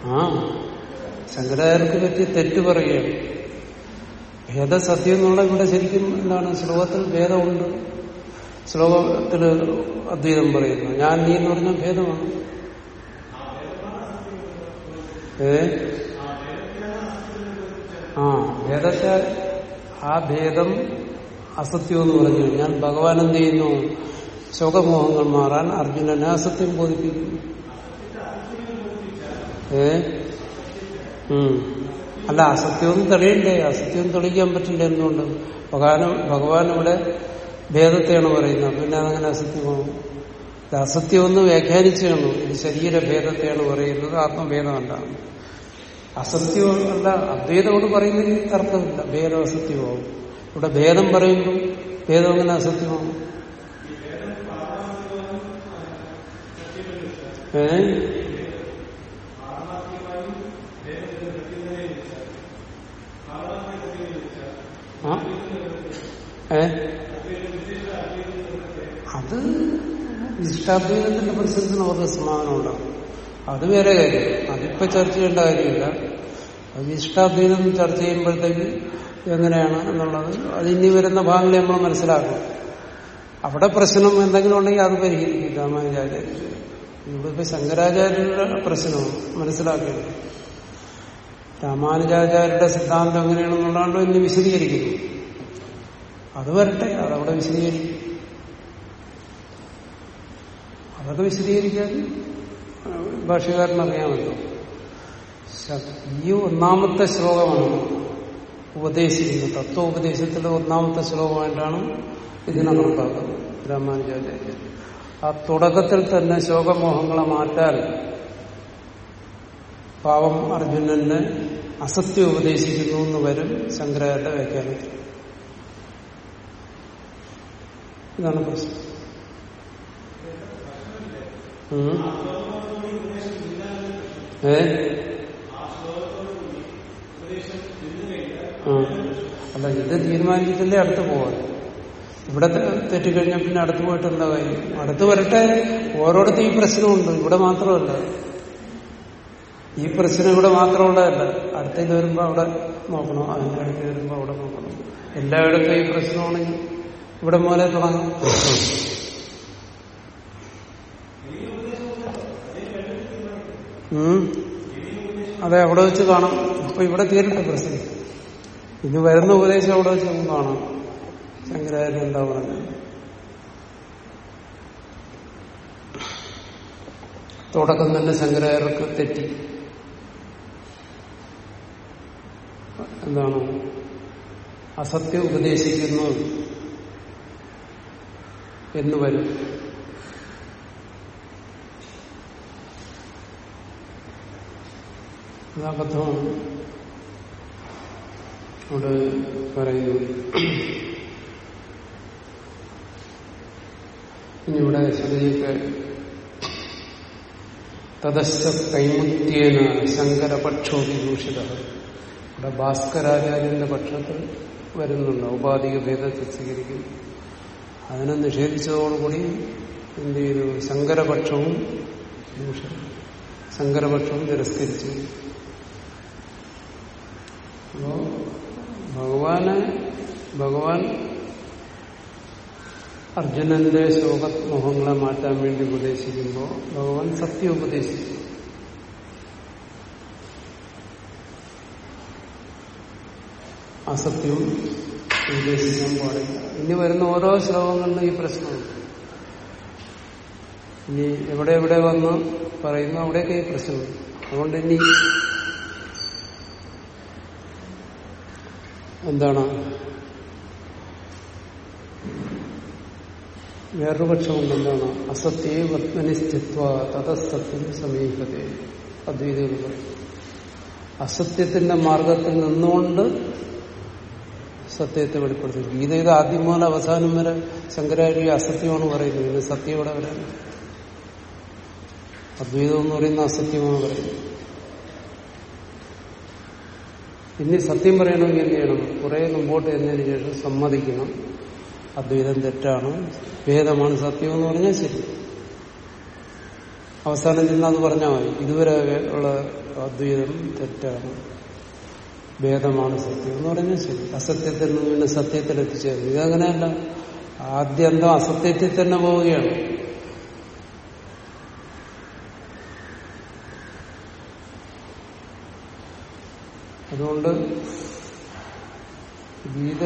ആ ശങ്കരാചാര്യർക്ക് പറ്റി തെറ്റ് പറയുകയാണ്. ഭേദസത്യം എന്നുള്ള ഇവിടെ ശരിക്കും എന്താണ് ശ്ലോകത്തിൽ ഭേദമുണ്ട്. ശ്ലോകത്തിൽ അദ്വൈതം പറയുന്നു ഞാൻ നീ എന്ന് പറഞ്ഞ ഭേദമാണ്. ഏ? ആ ഭേദത്തെ ആ ഭേദം അസത്യം എന്ന് പറഞ്ഞു ഞാൻ ഭഗവാൻ എന്ത് ചെയ്യുന്നു? ശോകമോഹങ്ങൾ മാറാൻ അർജുനനെ അസത്യം ബോധിപ്പിക്കുന്നു ഏ? അല്ല അസത്യമൊന്നും തെളിയണ്ടേ? അസത്യം തെളിയിക്കാൻ പറ്റില്ല എന്തുകൊണ്ട്? ഭഗവാനും ഭഗവാൻ ഇവിടെ ഭേദത്തെയാണ് പറയുന്നത്. പിന്നെ അതങ്ങനെ അസത്യമാവും. ഇത് അസത്യമൊന്ന് വ്യാഖ്യാനിച്ചാണ്. ഇത് ശരീരഭേദത്തെയാണ് പറയുന്നത്. ആത്മഭേദമല്ല അസത്യം അല്ല അദ്വൈതമോട് പറയുന്നതിന് തർക്കമില്ല. ഭേദം അസത്യമാവും. ഇവിടെ ഭേദം പറയുമ്പോൾ ഭേദം അങ്ങനെ അസത്യമാവും. ഏ? അത് വിശിഷ്ടാദ്വൈതത്തിന്റെ പ്രശ്നത്തിന് അവർക്ക് സമാധാനം ഉണ്ടാവും അത് വേറെ കാര്യം. അതിപ്പോ ചർച്ച ചെയ്യേണ്ട കാര്യമില്ല. അത് വിശിഷ്ടാദ്വൈതം ചർച്ച ചെയ്യുമ്പോഴത്തേക്ക് എങ്ങനെയാണ് എന്നുള്ളത് അത് ഇനി വരുന്ന ഭാഗങ്ങളെ നമ്മൾ മനസ്സിലാക്കും. അവിടെ പ്രശ്നം എന്തെങ്കിലും ഉണ്ടെങ്കിൽ അത് പരിഹരിക്കും. രാമാനുജാചാര്യ ഇവിടെ ശങ്കരാചാര്യരുടെ പ്രശ്നമാണ് മനസ്സിലാക്കേണ്ടത് രാമാനുജാചാര്യരുടെ സിദ്ധാന്തം എങ്ങനെയാണെന്നുള്ളതാണോ ഇനി വിശദീകരിക്കുന്നു. അത് വരട്ടെ അതവിടെ വിശദീകരിക്കും. അതൊക്കെ വിശദീകരിക്കാൻ ഭാഷകാരനറിയാമല്ലോ ഈ ഒന്നാമത്തെ ശ്ലോകമാണ് ഉപദേശിക്കുന്നത്. തത്വോപദേശത്തിലെ ഒന്നാമത്തെ ശ്ലോകമായിട്ടാണ് ഇതിനെ കണക്കാക്കുന്നത് രാമാനുജാചാര്യൻ ആ തുടക്കത്തിൽ തന്നെ ശോകമോഹങ്ങളെ മാറ്റാൻ പാവം അർജുനന് അസത്യം ഉപദേശിക്കുന്നു എന്ന് വരും ശങ്കരാചാര്യ വ്യാഖ്യാനത്തിൽ ഇതാണ് പ്രശ്നം. ഏ? അല്ല ഇത് തീരുമാനിച്ചിട്ടല്ലേ അടുത്ത് പോവാൻ? ഇവിടെ തെറ്റിക്കഴിഞ്ഞാൽ പിന്നെ അടുത്ത് പോയിട്ട് എന്താ കാര്യം? അടുത്ത് വരട്ടെ. ഓരോടത്തും ഈ പ്രശ്നമുണ്ട്. ഇവിടെ മാത്രമല്ല. ഈ പ്രശ്നം ഇവിടെ മാത്രമുള്ളതല്ല അടുത്തേക്ക് വരുമ്പോ അവിടെ നോക്കണം? അതിന്റെ അടുത്ത് വരുമ്പോ അവിടെ നോക്കണം? എല്ലായിടത്തും ഈ പ്രശ്നമാണെങ്കിൽ ഇവിടെ മുതലേ തുടങ്ങാം. അതെ അവിടെ വെച്ച് കാണാം. അപ്പൊ ഇവിടെ തീരട്ടെ പ്രശ്നം. ഇനി വരുന്ന ഉപദേശം അവിടെ വെച്ച് നമുക്ക് കാണാം. ശങ്കരാചാര്യ എന്താ പറഞ്ഞത്? തുടക്കം തന്നെ ശങ്കരാചാര്യർക്ക് തെറ്റി. എന്താണ്? അസത്യം ഉപദേശിക്കുന്നു എന്ന് വരും. അതാബദ്ധമാണ് അവിടെ പറയുന്നു. ഇനി ഇവിടെ തദശ്ച കൈമുത്യേന ശങ്കരപക്ഷോ വിഭൂഷിത. ഇവിടെ ഭാസ്കരാചാര്യന്റെ പക്ഷത്തിൽ വരുന്നുണ്ട് ഔപാധിക ഭേദത്തെ സ്വീകരിക്കുന്നു അതിനെ നിഷേധിച്ചതോടുകൂടി എന്ത് ചെയ്തു ശങ്കരപക്ഷവും ദൂഷണം ശങ്കരപക്ഷവും തിരസ്കരിച്ചു. അപ്പോ ഭഗവാന് ഭഗവാൻ അർജുനന്റെ ശോകമോഹങ്ങളെ മാറ്റാൻ വേണ്ടി ഉപദേശിക്കുമ്പോൾ ഭഗവാൻ സത്യം ഉപദേശിച്ചു. അസത്യവും ഉപദേശിക്കാൻ പാടില്ല. ഇനി വരുന്ന ഓരോ ശ്ലോകങ്ങളിലും ഈ പ്രശ്നമുണ്ട്. ഇനി എവിടെ എവിടെ വന്ന് പറയുന്നു അവിടെയൊക്കെ ഈ പ്രശ്നമുണ്ട്. അതുകൊണ്ട് ഇനി എന്താണ്? വേറൊരു പക്ഷമുണ്ട് എന്താണ് അസത്യേ വത്മനിസ്ഥിത്വ തതസത്യം സമീപത്തെ. അദ്വൈതകൾ അസത്യത്തിന്റെ മാർഗത്തിൽ നിന്നുകൊണ്ട് സത്യത്തെ വെളിപ്പെടുത്തി ഗീതയുടെ ആദ്യം മുതൽ അവസാനം വരെ ശങ്കരാചാര്യ അസത്യമാണ് പറയുന്നത്. ഇത് സത്യം ഇവിടെ വരാൻ. അദ്വൈതം എന്ന് പറയുന്ന അസത്യമാണ് പറയുന്നത്. ഇനി സത്യം പറയണമെങ്കിൽ എന്ത് ചെയ്യണം? കുറെ മുമ്പോട്ട് എന്നതിന് ശേഷം സമ്മതിക്കണം. അദ്വൈതം തെറ്റാണ്. ഭേദമാണ് സത്യം എന്ന് പറഞ്ഞാൽ ശരി. അവസാനം ചെന്നത് പറഞ്ഞാൽ മതി. ഇതുവരെ ഉള്ള അദ്വൈതം തെറ്റാണ്. ഭേദമാണ് സത്യം എന്ന് പറഞ്ഞാൽ ശരി. അസത്യത്തിൽ നിന്ന് പിന്നെ സത്യത്തിൽ എത്തിച്ചേരും ഇതങ്ങനെയല്ല. ആദ്യന്തം അസത്യത്തിൽ തന്നെ പോവുകയാണ്. അതുകൊണ്ട് ഗീത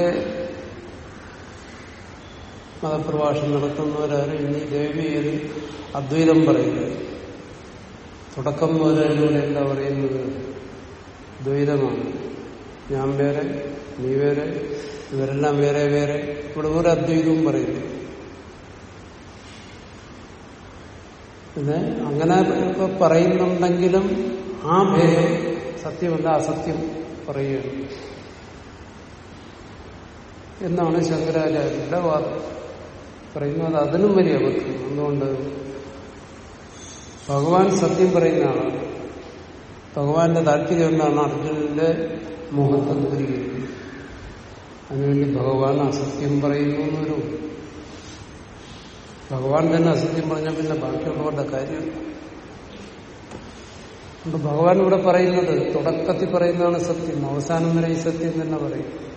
മതപ്രഭാഷണം നടത്തുന്നവരാരും ഇനി ദേവിയിൽ അദ്വൈതം പറയുന്നത് തുടക്കം മുതലൂടെ എന്താ പറയുന്നത്? ദ്വൈതമാണ് ഞാൻ വേറെ നീ വേറെ ഇവരെല്ലാം വേറെ വേറെ. ഇവിടെ ഒരു അദ്വൈതവും പറയുന്നു പിന്നെ അങ്ങനെ പറയുന്നുണ്ടെങ്കിലും ആ ഭേദം സത്യമല്ല അസത്യം പറയുകയാണ്. എന്നാണ് ശങ്കരാചാര്യരുടെ വാദം പറയുന്നത്. അതിനും വലിയ അബദ്ധം. എന്തുകൊണ്ട് ഭഗവാൻ സത്യം പറയുന്ന ആളാണ്. ഭഗവാന്റെ താല്പര്യം എന്താണ്? അർജുനന്റെ മോഹത്തെ ദൂരീകരിക്കുന്നത് അതിനുവേണ്ടി ഭഗവാൻ അസത്യം പറയുന്നു എന്നൊരു ഭഗവാൻ തന്നെ അസത്യം പറഞ്ഞ പിന്നെ ബാക്കിയുള്ളവരുടെ കാര്യം. അതുകൊണ്ട് ഭഗവാൻ ഇവിടെ പറയുന്നത് തുടക്കത്തിൽ പറയുന്നതാണ് സത്യം. അവസാനം വരെ ഈ സത്യം തന്നെ പറയും.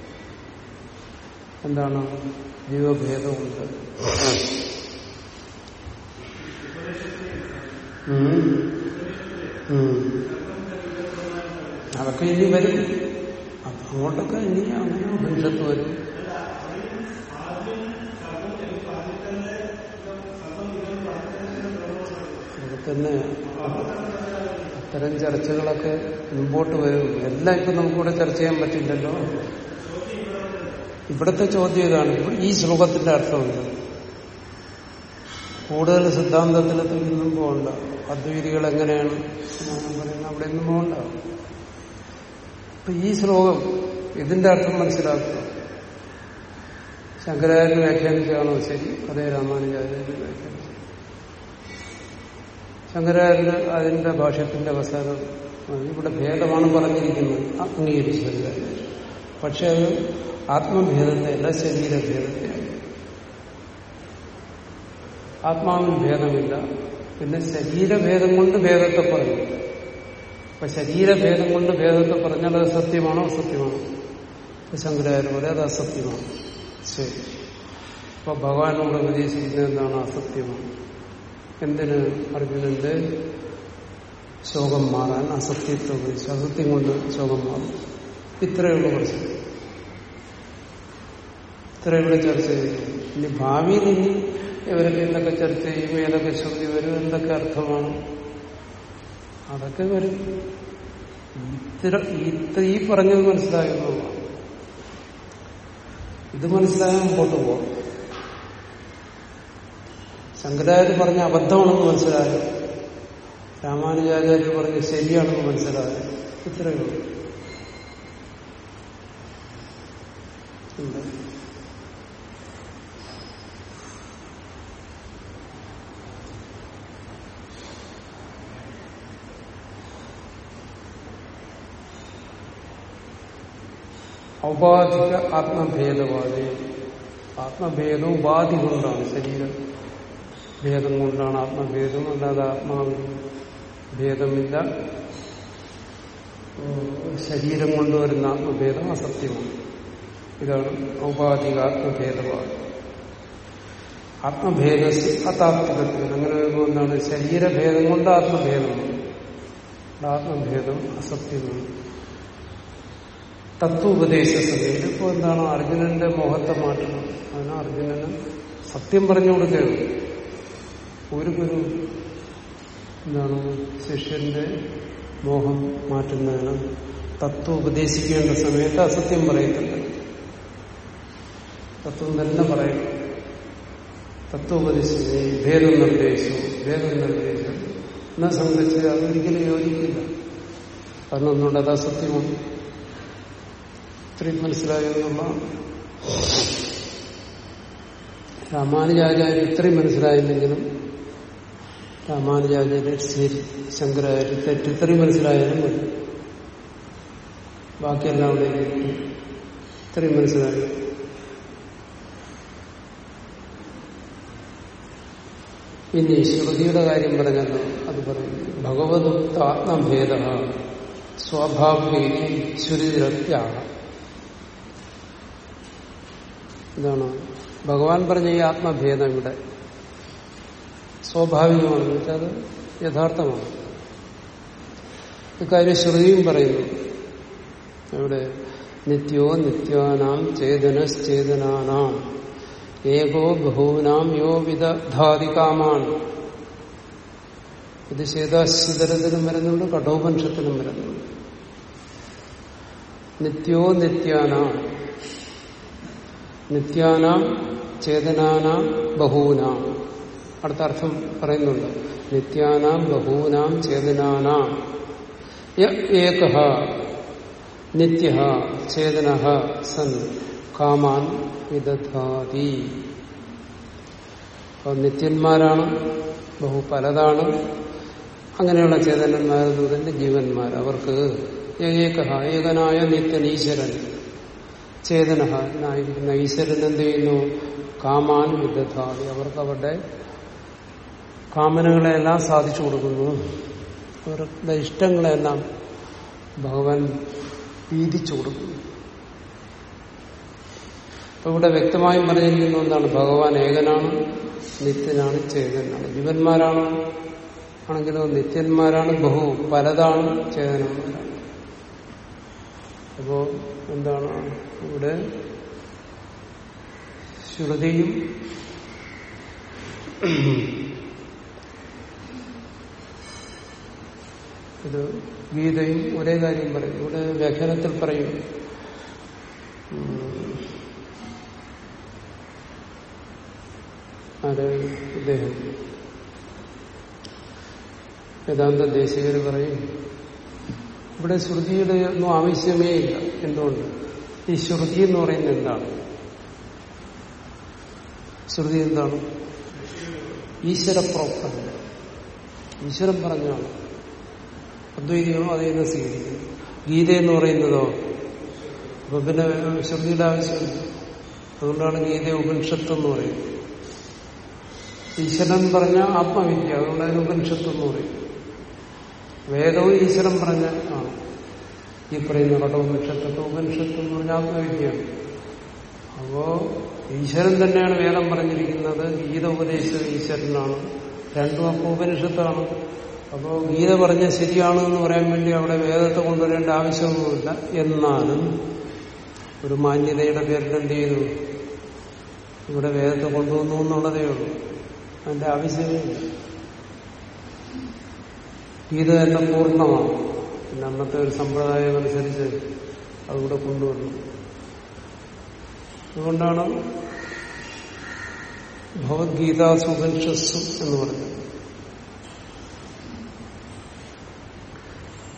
എന്താണ് ജീവഭേദമുണ്ട്. അതൊക്കെ ഇനി വരും. അങ്ങോട്ടൊക്കെ ഇനി അങ്ങനെ ഉപനിഷത്ത് വരും. തന്നെ അത്തരം ചർച്ചകളൊക്കെ മുമ്പോട്ട് വരും. എല്ലാം ഇപ്പൊ നമുക്കിവിടെ ചർച്ച ചെയ്യാൻ പറ്റില്ലല്ലോ. ഇവിടുത്തെ ചോദ്യം ഇതാണ്. ഈ ശ്ലോകത്തിന്റെ അർത്ഥമുണ്ട്. കൂടുതൽ സിദ്ധാന്തത്തിലേക്ക് നിന്നും പോകണ്ട. അദ്വൈതികൾ എങ്ങനെയാണ് പറയുന്നത്? അവിടെ നിന്നും പോകണ്ട. ഈ ശ്ലോകം ഇതിന്റെ അർത്ഥം മനസ്സിലാക്കുക. ശങ്കരാചാര്യ വ്യാഖ്യാനിച്ചാണോ ശരി. അതേ രാമാനുചാര്യ വ്യാഖ്യാനിച്ചു. ശങ്കരാചാര്യ അതിന്റെ ഭാഷത്തിന്റെ അവസാനം ഇവിടെ ഭേദമാണ് പറഞ്ഞിരിക്കുന്നത്. അംഗീകരിച്ചു ശങ്കരാചാര്യ പക്ഷെ അത് ആത്മഭേദത്തെ അല്ല ശരീരഭേദത്തെയാണ് ആത്മാവിന് ഭേദമില്ല. പിന്നെ ശരീരഭേദം കൊണ്ട് ഭേദത്തെ പറഞ്ഞു. അപ്പൊ ശരീരഭേദം കൊണ്ട് ഭേദത്തെ പറഞ്ഞാൽ അത് സത്യമാണോ അസത്യമാണോ? ശങ്കരാചാര്യ പോലെ അത് അസത്യമാണ്. ശരി. അപ്പൊ ഭഗവാനോട് ഉപദേശിക്കുന്നത് എന്താണ് അസത്യമാണ്? എന്തിന് അർജുനന്റെ ശോകം മാറാൻ അസത്യത്തെ ഉപദേശിച്ചു അസത്യം കൊണ്ട് ശോകം മാറും. ഇത്രയുള്ള പ്രശ്നം. ഇത്ര ഇവിടെ ചർച്ച ചെയ്തു ഇനി ഭാവിയിൽ ഇനി ഇവരൊക്കെ എന്തൊക്കെ ചർച്ച ചെയ്യും ഏതൊക്കെ ശ്രുതി വരും എന്തൊക്കെ അർത്ഥമാണ്? അതൊക്കെ വരും. ഇത്ര ഇത്ര ഈ പറഞ്ഞത് മനസ്സിലായിരുന്നു ഇത് മനസ്സിലായാൽ മുമ്പോട്ട് പോകാം ശങ്കരാചാര്യ പറഞ്ഞ അബദ്ധമാണെന്ന് മനസ്സിലായി? രാമാനുജാചാര്യ പറഞ്ഞ് ശരിയാണെന്ന് മനസ്സിലായോ? ഇത്രയുള്ളൂ. ഔപാധിക ആത്മഭേദവാദി. ആത്മഭേദം ഉപാധി കൊണ്ടാണ് ശരീരം. ഭേദം കൊണ്ടാണ് ആത്മഭേദം അല്ലാതെ ആത്മാവിന് ഭേദമില്ല. ശരീരം കൊണ്ടുവരുന്ന ആത്മഭേദം അസത്യമാണ്. ഇതാണ് ഔപാധിക ആത്മഭേദവാദം. ആത്മഭേദ അതാത്മകത്വം. അങ്ങനെ വരുമ്പോൾ എന്താണ്? ശരീരഭേദം കൊണ്ട് ആത്മഭേദമാണ് ആത്മഭേദം അസത്യമാണ്. തത്വോപദേശ സമയം ഇപ്പോൾ എന്താണ് അർജുനന്റെ മോഹത്തെ മാറ്റണം? അതിന് അർജുനന് സത്യം പറഞ്ഞു കൊടുക്കുകയാണ് ഒരു ഗുരു എന്താണ് ശിഷ്യന്റെ മോഹം മാറ്റുന്നതിന് തത്വം ഉപദേശിക്കേണ്ട സമയത്ത് അസത്യം പറയത്തില്ല. തത്വം തന്നെ പറയണം. തത്വോപദേശിച്ച് ഭേദം നിർദ്ദേശവും ഭേദം നിർദ്ദേശം. എന്നാ സംബന്ധിച്ച് അതൊരിക്കലും യോജിക്കില്ല. കാരണം ഒന്നുകൊണ്ട് അത് അസത്യമാണ്. ഇത്രയും മനസ്സിലായെന്നുള്ള രാമാനുജാചാര്യ ഇത്രയും മനസ്സിലായില്ലെങ്കിലും രാമാനുജാചാര്യ ശരി ശങ്കരാചാര്യ തെറ്റ് ഇത്രയും മനസ്സിലായാലും മതി. ബാക്കിയെല്ലാം അവിടെ. ഇത്രയും മനസ്സിലായി. ഇനി ശ്രുതിയുടെ കാര്യം പറഞ്ഞല്ലോ അത് പറയുന്നു. ഭഗവതുക്താത്മഭേദ സ്വാഭാവിക ശ്രുതിരത്യാഗ ഇതാണ്. ഭഗവാൻ പറഞ്ഞ ഈ ആത്മഭേദം ഇവിടെ. സ്വാഭാവികമാണ്. എന്നുവെച്ചാൽ അത് യഥാർത്ഥമാണ്. ഇക്കാര്യം ശ്രുതിയും പറയുന്നു. ഇവിടെ നിത്യോ നിത്യാനാം ചേതനശ്ചേതനാനാം ഏകോ ബഹൂനാം യോ വിദധാതികാമാൻ. ഇത് ശേതാശിതരത്തിനും വരുന്നുണ്ട് കഠോപനിഷത്തിനും വരുന്നുണ്ട്. നിത്യോ നിത്യാനാം നിത്യാനാം ചേതനാനാം ബഹൂനാം. അടുത്ത അർത്ഥം പറയുന്നുണ്ട്. നിത്യാനാം ബഹൂനാം ചേതനാനാം. ഏക നിത്യ ചേതന സൻ കാമാൻ വിദധാതി. നിത്യന്മാരാണ് ബഹു പലതാണ്. അങ്ങനെയുള്ള ചേതനന്മാരുടെ ജീവന്മാർ അവർക്ക്. ഏക ഏകനായ നിത്യൻ ഈശ്വരൻ ചേതന എന്നായിരിക്കുന്ന ഈശ്വരൻ എന്ത് ചെയ്യുന്നു? കാമാൻ വിദധാതി അവർക്ക് അവരുടെ കാമനകളെല്ലാം സാധിച്ചു കൊടുക്കുന്നു. അവരുടെ ഇഷ്ടങ്ങളെല്ലാം ഭഗവാൻ വീതിച്ചു കൊടുക്കുന്നു. അപ്പൊ ഇവിടെ വ്യക്തമായും പറഞ്ഞിരിക്കുന്ന എന്താണ്? ഭഗവാൻ ഏകനാണ് നിത്യനാണ് ചേതനാണ് ജീവന്മാരാണ് ആണെങ്കിലോ നിത്യന്മാരാണ് ബഹു പലതാണ് ചേതനന്മാരാണ് അപ്പോ എന്താണ്? ഇവിടെ ശ്രുതിയും ഇത് ഗീതയും ഒരേ കാര്യം പറയും. ഇവിടെ വ്യാഖ്യാനത്തിൽ പറയും അത് ഇദ്ദേഹം? വേദാന്ത ദേശീയർ പറയും ഇവിടെ ശ്രുതിയുടെ ഒന്നും ആവശ്യമേ ഇല്ല. എന്തുകൊണ്ട്? ഈ ശ്രുതി എന്ന് പറയുന്നത് എന്താണ്? ശ്രുതി എന്താണ്? ഈശ്വരപ്രോക്തം ഈശ്വരൻ പറഞ്ഞാണ്. അദ്വൈതികളോ അതേ തന്നെ സ്വീകരിക്കുന്നു ഗീത എന്ന് പറയുന്നതോ? അപ്പൊ പിന്നെ ശ്രുതിയുടെ ആവശ്യമില്ല അതുകൊണ്ടാണ് ഗീത ഉപനിഷത്ത് എന്ന് പറയുന്നത്. ഈശ്വരൻ പറഞ്ഞ ആത്മവിദ്യ. അതുകൊണ്ട് അതിന് ഉപനിഷത്ത് എന്ന് പറയും വേദവും ഈശ്വരൻ പറഞ്ഞ ആണ് ഈ പറയുന്ന കടവും നക്ഷത്രത്തും ഉപനിഷത്തും എന്ന് പറഞ്ഞ ആത്മവിദ്യയാണ് അപ്പോ ഈശ്വരൻ തന്നെയാണ് വേദം പറഞ്ഞിരിക്കുന്നത്. ഗീത ഉപദേശിച്ചത് ഈശ്വരനാണ്. രണ്ടും അപ്പൊ ഉപനിഷത്താണ്. അപ്പോ ഗീത പറഞ്ഞ ശരിയാണ് എന്ന് പറയാൻ വേണ്ടി അവിടെ വേദത്തെ കൊണ്ടുവരേണ്ട ആവശ്യമൊന്നുമില്ല. എന്നാലും ഒരു മാന്യതയുടെ പേരിൽ എന്ത് ചെയ്തു? ഇവിടെ വേദത്തെ കൊണ്ടുവന്നു എന്നുള്ളതേ ഉള്ളൂ. അതിന്റെ ആവശ്യമേ ഗീത തന്നെ പൂർണമാണ് പിന്നെ അന്നത്തെ ഒരു സമ്പ്രദായം അനുസരിച്ച് അതുകൂടെ കൊണ്ടുവന്നു അതുകൊണ്ടാണ് ഭഗവത്ഗീതാസുപനിഷസ്സു എന്ന് പറഞ്ഞത്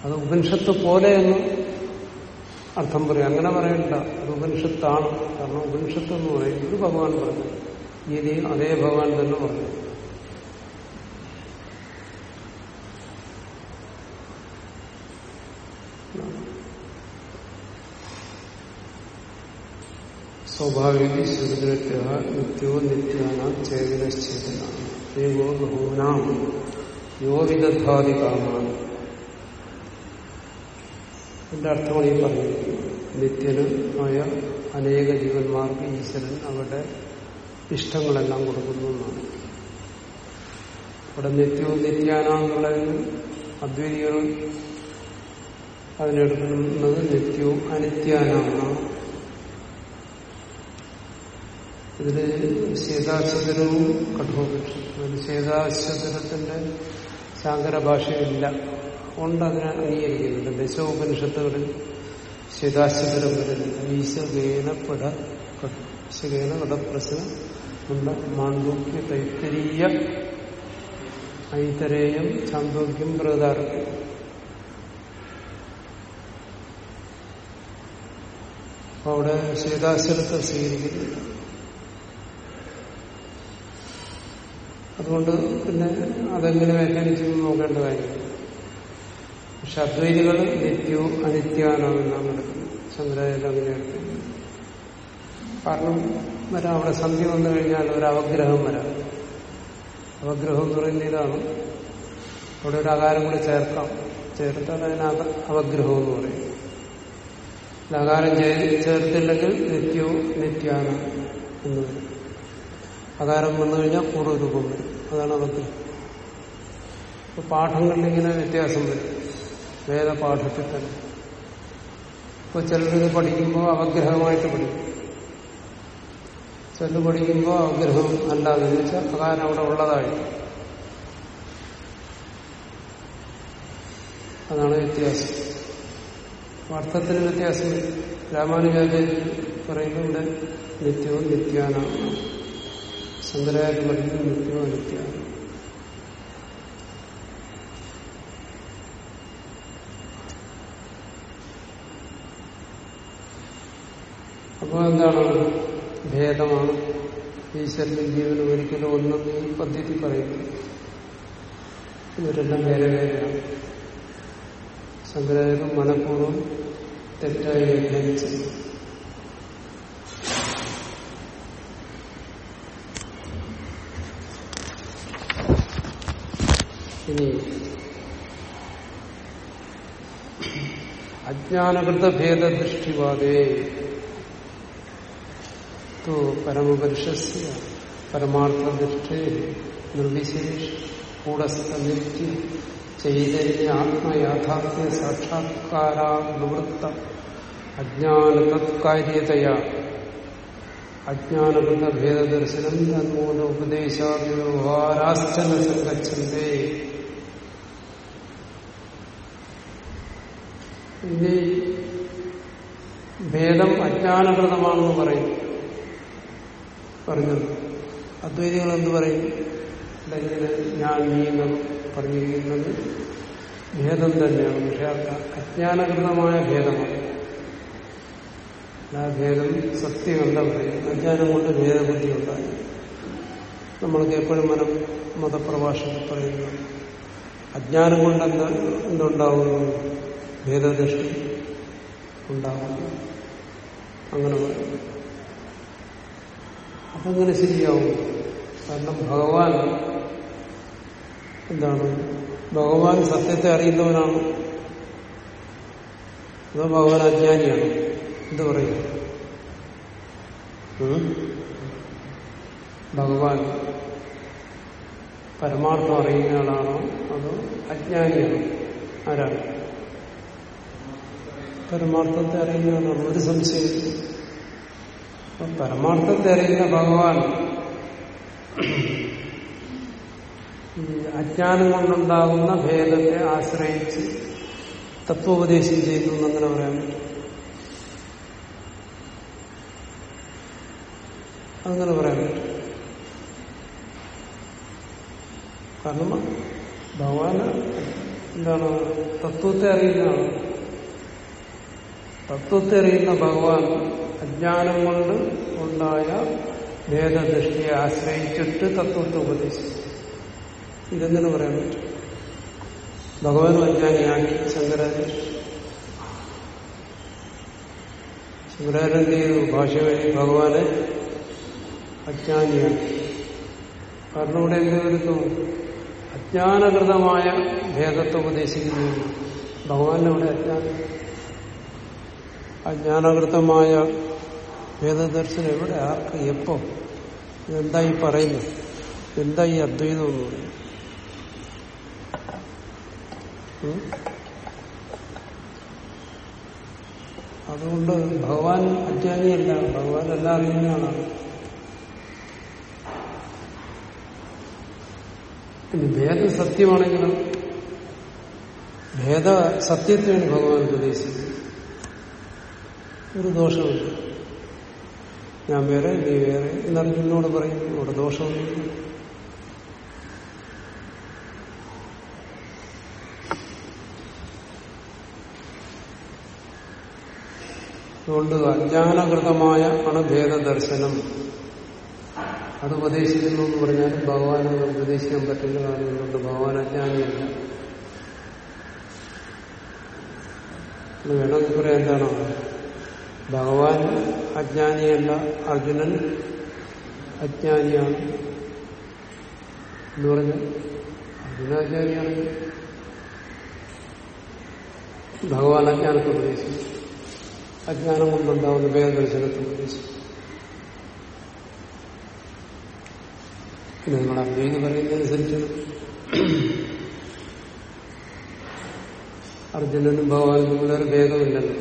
അത് ഉപനിഷത്ത് പോലെ എന്ന് അർത്ഥം പറയും. അങ്ങനെ പറയണ്ട. അത് ഉപനിഷത്താണ്. കാരണം ഉപനിഷത്ത് എന്ന് പറയുന്നത് ഭഗവാൻ പറഞ്ഞു. ഗീതയും അതേ ഭഗവാൻ തന്നെ പറഞ്ഞു. സ്വാഭാവിക ശ്രുതിരത്യ നിത്യോ നിത്യാന ചേതനശ്ചേതന. ഏകോ ബഹൂനാം യോ വിദധാതി കാമാണ് എന്റെ അർത്ഥമാണ് ഈ പറഞ്ഞിരിക്കുന്നത് നിത്യനുമായ അനേക ജീവന്മാർക്ക് ഈശ്വരൻ അവരുടെ ഇഷ്ടങ്ങളെല്ലാം കൊടുക്കുന്നു എന്നാണ്. അവിടെ നിത്യവും നിത്യാനാന്നുള്ളതിന് അദ്വൈതികൾ അതിനെടുക്കുന്നത് നിത്യവും അനിത്യാനാണെന്നാണ് ഇതിൽ സീതാശതരവും കഠോപനിഷത്തും സീതാശതരത്തിന്റെ ശാങ്കര ഭാഷയില്ല കൊണ്ട് അതിനെ അംഗീകരിക്കുന്നുണ്ട് ദശോപനിഷത്തുകളിൽ കടപ്രശ്നം ഉണ്ട് മാണ്ഡൂക്യ തൈത്തരീയ ഐതരേയം ചാന്തോക്യം പ്രതാർക്കും അവിടെ ശ്വേതാശ്വരത്തെ സ്വീകരിക്കുന്നില്ല അതുകൊണ്ട് പിന്നെ അതെങ്ങനെ വ്യാഖ്യാനിച്ചു നോക്കേണ്ട കാര്യം പക്ഷെ അദ്വൈതികൾ നിത്യവും അനിത്യാനാമെന്നാണ് എടുക്കുന്നത് ശങ്കരാചാര്യ അങ്ങനെ എടുക്കുന്നത് കാരണം വരാം അവിടെ സന്ധ്യ വന്നു കഴിഞ്ഞാൽ ഒരു അവഗ്രഹം വരാം. അവഗ്രഹം എന്ന് പറയുന്ന ഇതാണ്. അവിടെ ഒരു അകാരം കൂടി ചേർക്കാം. ചേർത്താൽ അതിന് അവഗ്രഹം എന്ന് പറയും. അകാരം ചേർത്തില്ലെങ്കിൽ നിത്യവും നിത്യാന എന്ന് പറയും അകാരം വന്നു കഴിഞ്ഞാൽ പൂർവരൂപം വരും അതാണ് ഇപ്പൊ പാഠങ്ങളിൽ ഇങ്ങനെ വ്യത്യാസം വരും. വേദപാഠത്തിൽ തന്നെ. ഇപ്പൊ ചിലരിത് പഠിക്കുമ്പോൾ അവഗ്രഹമായിട്ട് പഠിക്കും. ചിലർ പഠിക്കുമ്പോൾ അവഗ്രഹം അല്ലാതെ എന്ന് വെച്ചാൽ അകാരം അവിടെ ഉള്ളതായി അതാണ് വ്യത്യാസം. അർത്ഥത്തിന് വ്യത്യാസം രാമാനുജാചാര്യ പറയുന്നുണ്ട് നിത്യവും നിത്യാനാണ് ശങ്കരാചാര്യ പഠിക്കുന്നത് നിത്യമോ നിത്യമാണ് അപ്പോൾ എന്താണ്? ഭേദമാണ്. ഈശ്വരനും ജീവനും ഒരിക്കലും ഒന്നും ഈ പദ്ധതി പറയുന്നു. ഇവരെല്ലാം വേറെ വേറെയാണ്. ശങ്കരാചാര്യം മനഃപൂർവം തെറ്റായി വ്യാഖ്യാനിച്ചു ഇനി അജ്ഞാനകൃത ഭേദദൃഷ്ടിവാദേ തു പരമപുരുഷസ്യ പരമാർത്ഥദൃഷ്ടി നിർവിശേഷ കൂടസ്ഥ നിത്യ ചൈതന്യ ആത്മയാഥാർത്ഥ്യ സാക്ഷാത്കാരാവൃത്ത അജ്ഞാനതത്കാര്യതയാ അജ്ഞാനകൃത ഭേദദർശനം തന്മൂല ഉപദേശാവ്യവഹാരാശ്ചന സംഗച്ഛന്തേ ഇനി ഭേദം അജ്ഞാനകൃതമാണെന്ന് പറയും. പറഞ്ഞത്. അദ്വൈതികൾ എന്ത് പറയും? അല്ലെങ്കിൽ ഞാൻ നീ എന്ന് പറഞ്ഞിരിക്കുന്നത് ഭേദം തന്നെയാണ്. പക്ഷെ അജ്ഞാനകൃതമായ ഭേദമാണ്. ആ ഭേദം സത്യമല്ല പറയും അജ്ഞാനം കൊണ്ട് ഭേദബുദ്ധി ഉണ്ടായി. നമ്മൾക്ക് എപ്പോഴും മന മതപ്രഭാഷണം പറയുന്നു അജ്ഞാനം കൊണ്ട് എന്താ എന്തുണ്ടാവുന്നു? ഭേദദൃഷ്ടി ഉണ്ടാകുന്നു. അങ്ങനെ അപ്പൊ അങ്ങനെ ശരിയാവും. കാരണം ഭഗവാൻ എന്താണ്? ഭഗവാൻ സത്യത്തെ അറിയുന്നവനാണ്. അതോ ഭഗവാൻ അജ്ഞാനിയാണ്. എന്ത് പറയും? ഭഗവാൻ പരമാർത്ഥം അറിയുന്ന ആളാണോ അതോ അജ്ഞാനിയാണോ? ആരാണ്? പരമാർത്ഥത്തെ അറിയുന്ന ആളാണ് ഒരു സംശയം. പരമാർത്ഥത്തെ അറിയുന്ന ഭഗവാൻ അജ്ഞാനം കൊണ്ടുണ്ടാകുന്ന ഭേദത്തെ ആശ്രയിച്ച് തത്വോപദേശം ചെയ്യുന്നു എന്നങ്ങനെ പറയാൻ പറ്റും. അങ്ങനെ പറയാൻ പറ്റും. കാരണം ഭഗവാന് എന്താണ്? തത്വത്തെ അറിയുന്നതാണ്. തത്വത്തെ അറിയുന്ന ഭഗവാൻ അജ്ഞാനം കൊണ്ട് ഉണ്ടായ ഭേദദൃഷ്ടിയെ ആശ്രയിച്ചിട്ട് തത്വത്തെ ഉപദേശിച്ചു. ഇതെങ്ങനെ പറയാൻ പറ്റും? ഭഗവാനും അജ്ഞാനിയാക്കി ശങ്കരാചാര്യ. ശങ്കരാചാര്യ ചെയ്തു ഭാഷ വഴി ഭഗവാനെ അജ്ഞാനിയാക്കി. കാരണം ഇവിടെ എന്ത് വരുന്നു? അജ്ഞാനകൃതമായ ഭേദത്തെ ഉപദേശിക്കുന്നു ഭഗവാന്റെ ഇവിടെ അജ്ഞാനം. അജ്ഞാനകൃതമായ വേദദർശനം എവിടെ? ആർക്ക് എപ്പോ? ഇതെന്താ ഈ പറയുന്നത്? എന്താ ഈ അദ്വൈതം എന്ന് പറയുന്നത്? അതുകൊണ്ട് ഭഗവാൻ അജ്ഞാനിയല്ല. ഭഗവാൻ എല്ലാം അറിയുന്നതാണ് പിന്നെ ഭേദ സത്യമാണെങ്കിലും ഭേദ സത്യത്തെയാണ് ഭഗവാൻ ഉപദേശിക്കുന്നത്. ഒരു ദോഷമില്ല ഞാൻ വേറെ നീ വേറെ എന്നറിഞ്ഞോട് പറയും. അവിടെ ദോഷമൊന്നുമില്ല അതുകൊണ്ട് അജ്ഞാനകൃതമായ അണുഭേദ ദർശനം അത് ഉപദേശിക്കുന്നു എന്ന് പറഞ്ഞാൽ ഭഗവാനെ ഉപദേശിക്കാൻ പറ്റില്ല എന്തുകൊണ്ട് ഭഗവാൻ അജ്ഞാനിയല്ല. വേണമെങ്കിൽ പറയാൻ എന്താണ്? ഭഗവാൻ അജ്ഞാനിയല്ല അർജുനൻ അജ്ഞാനിയാണ് എന്ന് പറഞ്ഞ അർജുനാജ്ഞാനിയാണെങ്കിൽ ഭഗവാൻ അജ്ഞാനത്തെ ഉപദേശിച്ചു അജ്ഞാനം കൊണ്ടുണ്ടാവുന്ന വേദദർശനത്തെ ഉപദേശിച്ചു പിന്നെ നിങ്ങൾ അദ്വൈതി പറയുന്നതനുസരിച്ച് അർജുനനും ഭഗവാനും തമ്മിൽ ഒരു ഭേദമില്ലല്ലോ.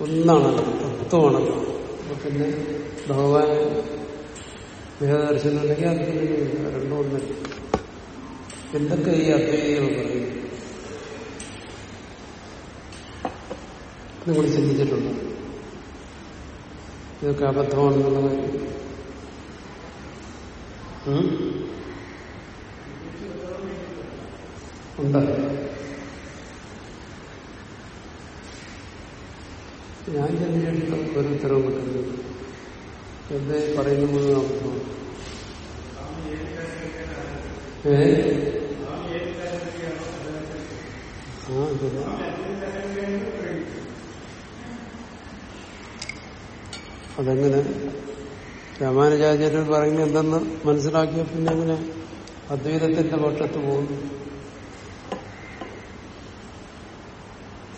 ഒന്നാണല്ലോ തത്വമാണല്ലോ അപ്പൊ പിന്നെ ഭഗവാൻ ദേഹദർശനം ഉണ്ടെങ്കിൽ അർജുനനും രണ്ടും ഒന്നല്ല എന്തൊക്കെ ഈ അദ്വൈതികൾ പറയും? നിങ്ങൾ ചിന്തിച്ചിട്ടുണ്ട്. ഇതൊക്കെ അബദ്ധമാണെന്നുള്ള കാര്യം ഉം? ഞാൻ ചെന്നിട്ട് ഒരു ഉത്തരവ് കിട്ടുന്നു എന്ത് പറയുന്ന മുഴുവൻ അതെങ്ങനെ? രാമാനുജാചാര്യർ പറയുന്നത് എന്തെന്ന് മനസ്സിലാക്കിയ പിന്നെ അങ്ങനെ അദ്വൈതത്തിന്റെ പക്ഷത്ത് പോകുന്നു.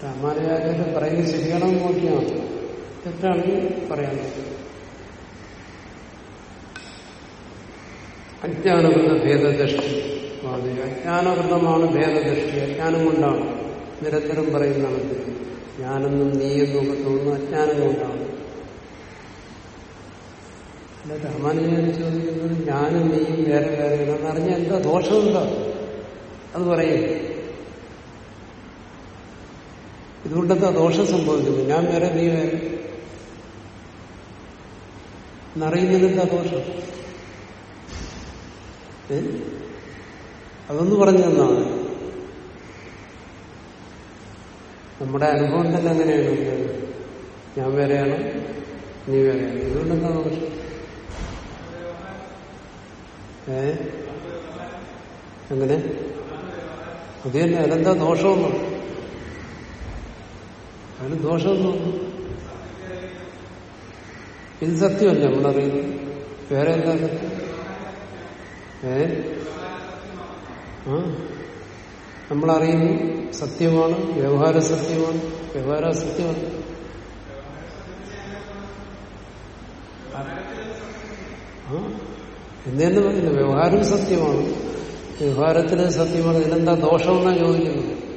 രാമാനുജാചാര്യർ പറയുന്നത് ശരിയാണെന്ന് നോക്കിയാൽ മതി. തെറ്റാണെങ്കിൽ പറയാൻ അജ്ഞാനകൃത ഭേദദൃഷ്ടി വാദിക അജ്ഞാനകൃതമാണ് ഭേദദൃഷ്ടി. അജ്ഞാനം കൊണ്ടാണ്. നിരന്തരം പറയുന്നതാണ്. ഞാനെന്നും നീയെന്നും ഒക്കെ തോന്നുന്നു അജ്ഞാനം കൊണ്ടാണ്. അല്ല രാമാനുജൻ ചോദിക്കുന്നത് ഞാനും നീയും വേറെ വേറെ അറിഞ്ഞ എന്താ ദോഷമെന്താ? അത് പറയും. ഇതുകൊണ്ടെന്താ ദോഷം സംഭവിക്കുന്നു. ഞാൻ വേറെ നീ വേറെ. എന്നറിയുന്നതിന്റെ ദോഷം? അതൊന്ന് പറഞ്ഞു തന്നാണ് നമ്മുടെ അനുഭവം തന്നെ അങ്ങനെയാണ് ഞാൻ വേറെയാണ്? നീ വേറെയാണ്. ഇതുകൊണ്ടെന്താ ദോഷം? ഏ? അങ്ങനെ അത് തന്നെ. അതെന്താ ദോഷമൊന്നും? അതിന് ദോഷമൊന്നും ഇത് സത്യമല്ല നമ്മളറിയുന്നത്? വേറെ എന്താ? ഏ? നമ്മളറിയുന്നു സത്യമാണ് വ്യവഹാര സത്യമാണ് വ്യവഹാര സത്യമാണ്. ആ. എന്നു പറയുന്നത് വ്യവഹാരം സത്യമാണ് വ്യവഹാരത്തിന് സത്യമാണ്. ഇതിനെന്താ ദോഷമെന്നാണ് ചോദിക്കുന്നത്?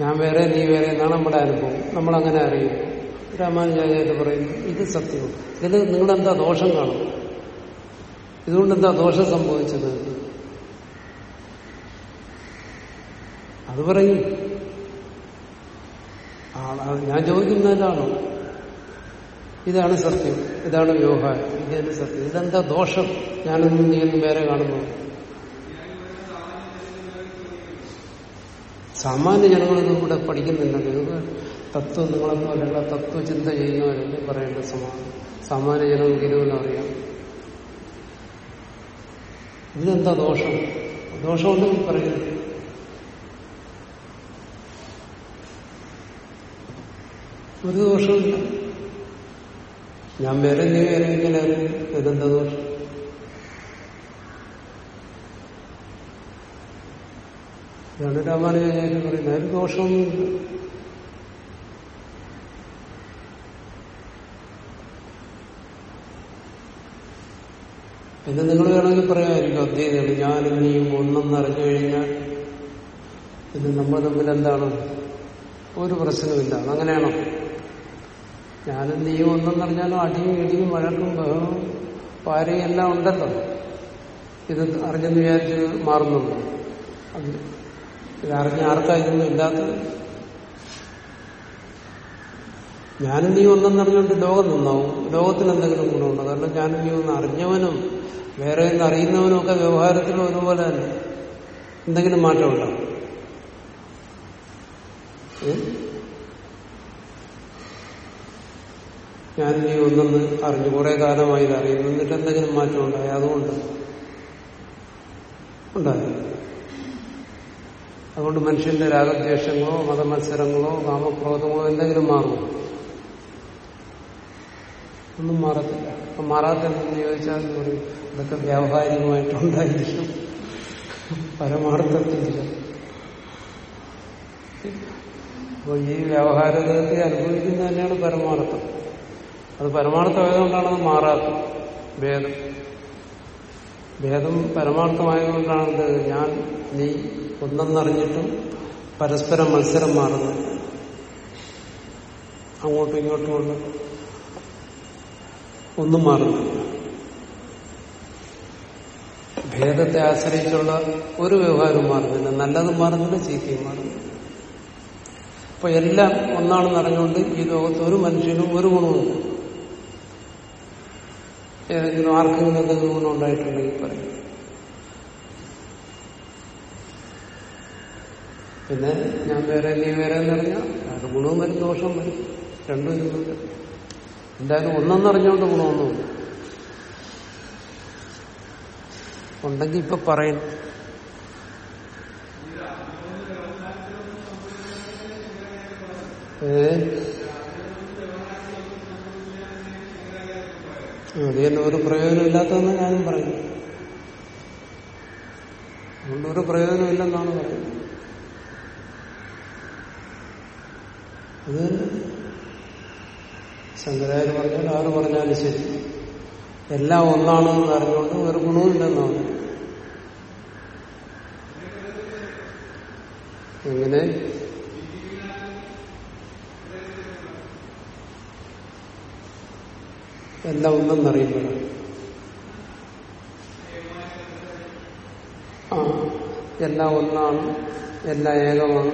ഞാൻ വേറെ നീ വേറെ എന്നാണ് നമ്മുടെ അനുഭവം. നമ്മളങ്ങനെ അറിയും. രാമാനുജാചാര്യ പറയും ഇത് സത്യമാണ് ഇതിൽ നിങ്ങളെന്താ ദോഷം കാണും? ഇതുകൊണ്ട് എന്താ ദോഷം സംഭവിച്ചത്? അത് പറയും. ഞാൻ ചോദിക്കുന്ന ഇതാണ് സത്യം. ഇതാണ് വ്യവഹാരം. ഇതാണ് സത്യം. ഇതെന്താ ദോഷം? ഞാനൊന്നും നീ ഒന്നും വേറെ കാണുന്നു സാമാന്യ ജനങ്ങളൊന്നും കൂടെ പഠിക്കുന്നില്ല. ഇത് തത്വം നിങ്ങളെ പോലെയുള്ള തത്വചിന്ത ചെയ്യുന്നവരല്ലേ പറയേണ്ട സമാനം സാമാന്യ ജനങ്ങൾക്ക് ഇതുപോലെ അറിയാം. ഇതിനെന്താ ദോഷം? ദോഷമുണ്ടെങ്കിൽ പറയുന്നു ഒരു ദോഷമില്ല ഞാൻ വേറെ നീ വേറെ ഇങ്ങനെ ഇതെന്താ ദോഷം? ഇതാണ് രാമാനുജാചാര്യ പറയുന്നത്. ഒരു ദോഷമൊന്നുമില്ല. പിന്നെ നിങ്ങൾ വേണമെങ്കിൽ പറയാമായിരിക്കും അദ്ദേഹം ഞാനും നീയും ഒന്നെന്നറിഞ്ഞു കഴിഞ്ഞാൽ പിന്നെ നമ്മൾ തമ്മിൽ എന്താണ്? ഒരു പ്രശ്നമില്ല അങ്ങനെയാണോ? ഞാനും നീയും ഒന്നെന്നറിഞ്ഞാലും അടിയും ഇടിയും വഴക്കും ബഹളവും പാരയും എല്ലാം ഉണ്ടല്ലോ. ഇത് അറിഞ്ഞെന്ന് വിചാരിച്ച് മാറുന്നുണ്ട് അത് ഇത് അറിഞ്ഞ ആർക്കാ ഇതൊന്നും ഇല്ലാത്തത്. ഞാനും നീ ഒന്നെന്നറിഞ്ഞുകൊണ്ട് ലോകം നന്നാവും. ലോകത്തിന് എന്തെങ്കിലും ഗുണമുണ്ടോ? കാരണം ഞാനും നീ ഒന്ന് അറിഞ്ഞവനും വേറെ ഒന്ന് അറിയുന്നവനും ഒക്കെ വ്യവഹാരത്തിൽ ഒരുപോലെ തന്നെ. എന്തെങ്കിലും മാറ്റമുണ്ടോ? ഞാൻ നീ ഒന്നെന്ന് അറിഞ്ഞു കുറെ കാലമായി ഇത് അറിയുന്നു. എന്നിട്ട് എന്തെങ്കിലും മാറ്റം ഉണ്ടായി? അതുകൊണ്ട് ഉണ്ടായി അതുകൊണ്ട് മനുഷ്യന്റെ രാഗദ്വേഷങ്ങളോ മതമത്സരങ്ങളോ കാമക്രോധമോ എന്തെങ്കിലും മാറും. ഒന്നും മാറത്തില്ല. അപ്പൊ മാറാത്തെന്ന് ചോദിച്ചാൽ പറയും ഇതൊക്കെ വ്യാവഹാരികമായിട്ടുണ്ടായിരിക്കും. പരമാർത്ഥത്തില്ല. അപ്പോൾ ഈ വ്യവഹാരത്തെ അനുഭവിക്കുന്നത് തന്നെയാണ് പരമാർത്ഥം. അത് പരമാർത്ഥമായതുകൊണ്ടാണ് അത് മാറാത്തത്. ഭേദം. ഭേദം പരമാർത്ഥമായതുകൊണ്ടാണ് ഇത് ഞാൻ നീ ഒന്നെന്നറിഞ്ഞിട്ടും പരസ്പരം മത്സരം മാറുന്നു. അങ്ങോട്ടും ഇങ്ങോട്ടും കൊണ്ട് ഒന്നും മാറുന്നില്ല. ഭേദത്തെ ആശ്രയിച്ചുള്ള ഒരു വ്യവഹാരവും മാറുന്നില്ല. നല്ലതും മാറുന്നില്ല ചീത്തയും മാറുന്നില്ല. അപ്പൊ എല്ലാം ഒന്നാണെന്ന് അറിഞ്ഞുകൊണ്ട് ഈ ലോകത്ത് ഒരു മനുഷ്യനും ഒരു ഗുണവുമില്ല. ഏതെങ്കിലും ആർക്കെങ്കിലും എന്തെങ്കിലും ഗുണം ഉണ്ടായിട്ടുണ്ടെങ്കിൽ പറയും. പിന്നെ ഞാൻ വേറെ നീ വേറെ എന്ന് പറഞ്ഞാൽ അത് ഗുണവും വരും ദോഷവും വരും. രണ്ടും ഇരുന്നുണ്ട് എന്തായാലും ഒന്നെന്നറിഞ്ഞുകൊണ്ട് ഗുണമൊന്നുമില്ല. ഉണ്ടെങ്കിൽ ഇപ്പൊ പറയണം. ഏ? അത് തന്നെ ഒരു പ്രയോജനം ഇല്ലാത്തതെന്ന് ഞാനും പറയും. അതുകൊണ്ട് ഒരു പ്രയോജനമില്ലെന്നാണ് പറയുന്നത്. അത് ശങ്കരാചാര്യ പറഞ്ഞാൽ ആര് പറഞ്ഞാലും ശരി. എല്ലാം ഒന്നാണെന്ന് അറിഞ്ഞുകൊണ്ട് ഒരു ഗുണവുമില്ലെന്നാണ് എങ്ങനെ? എല്ലാം ഒന്നെന്നറിയുമ്പോഴാണ് ആ എല്ലാം ഒന്നാണ് എല്ലാം ഏകമാണ്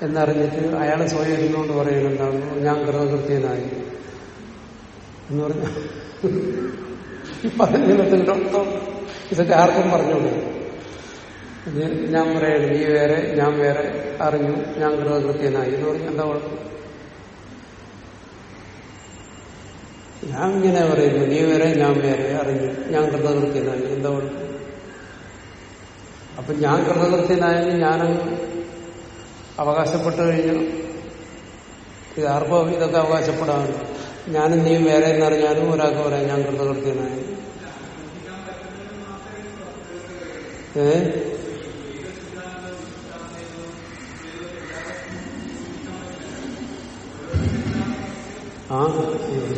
എന്നറിഞ്ഞിട്ട് അയാൾ സ്വയം ഇരുന്നുകൊണ്ട് പറയുന്നുണ്ടാകും ഞാൻ കൃതകൃത്യനായി എന്ന് പറഞ്ഞ പറഞ്ഞതിന്റെ ഇതൊക്കെ ആർക്കും പറഞ്ഞോളൂ ഞാൻ പറയണം നീ വേറെ ഞാൻ വേറെ അറിഞ്ഞു ഞാൻ കൃതകൃത്യനായി എന്ന് പറഞ്ഞാൽ എന്താ കുഴപ്പം? ഞാൻ ഇങ്ങനെ പറയുന്നു നീ വരെ ഞാൻ വേറെ അറിഞ്ഞു. ഞാൻ കൃതകൃത്യനായി. എന്താ കുഴപ്പം അപ്പൊ ഞാൻ കൃതകൃത്യനായെങ്കിൽ ഞാനങ്ങ് അവകാശപ്പെട്ടു കഴിഞ്ഞു. ഇത് ആർക്കും ഇതൊക്കെ അവകാശപ്പെടാൻ ഞാനും നീ വേറെ എന്നറിഞ്ഞാലും ഒരാൾക്ക് പറയാം ഞാൻ കൃതകൃത്യനായി. ഏ? ആ?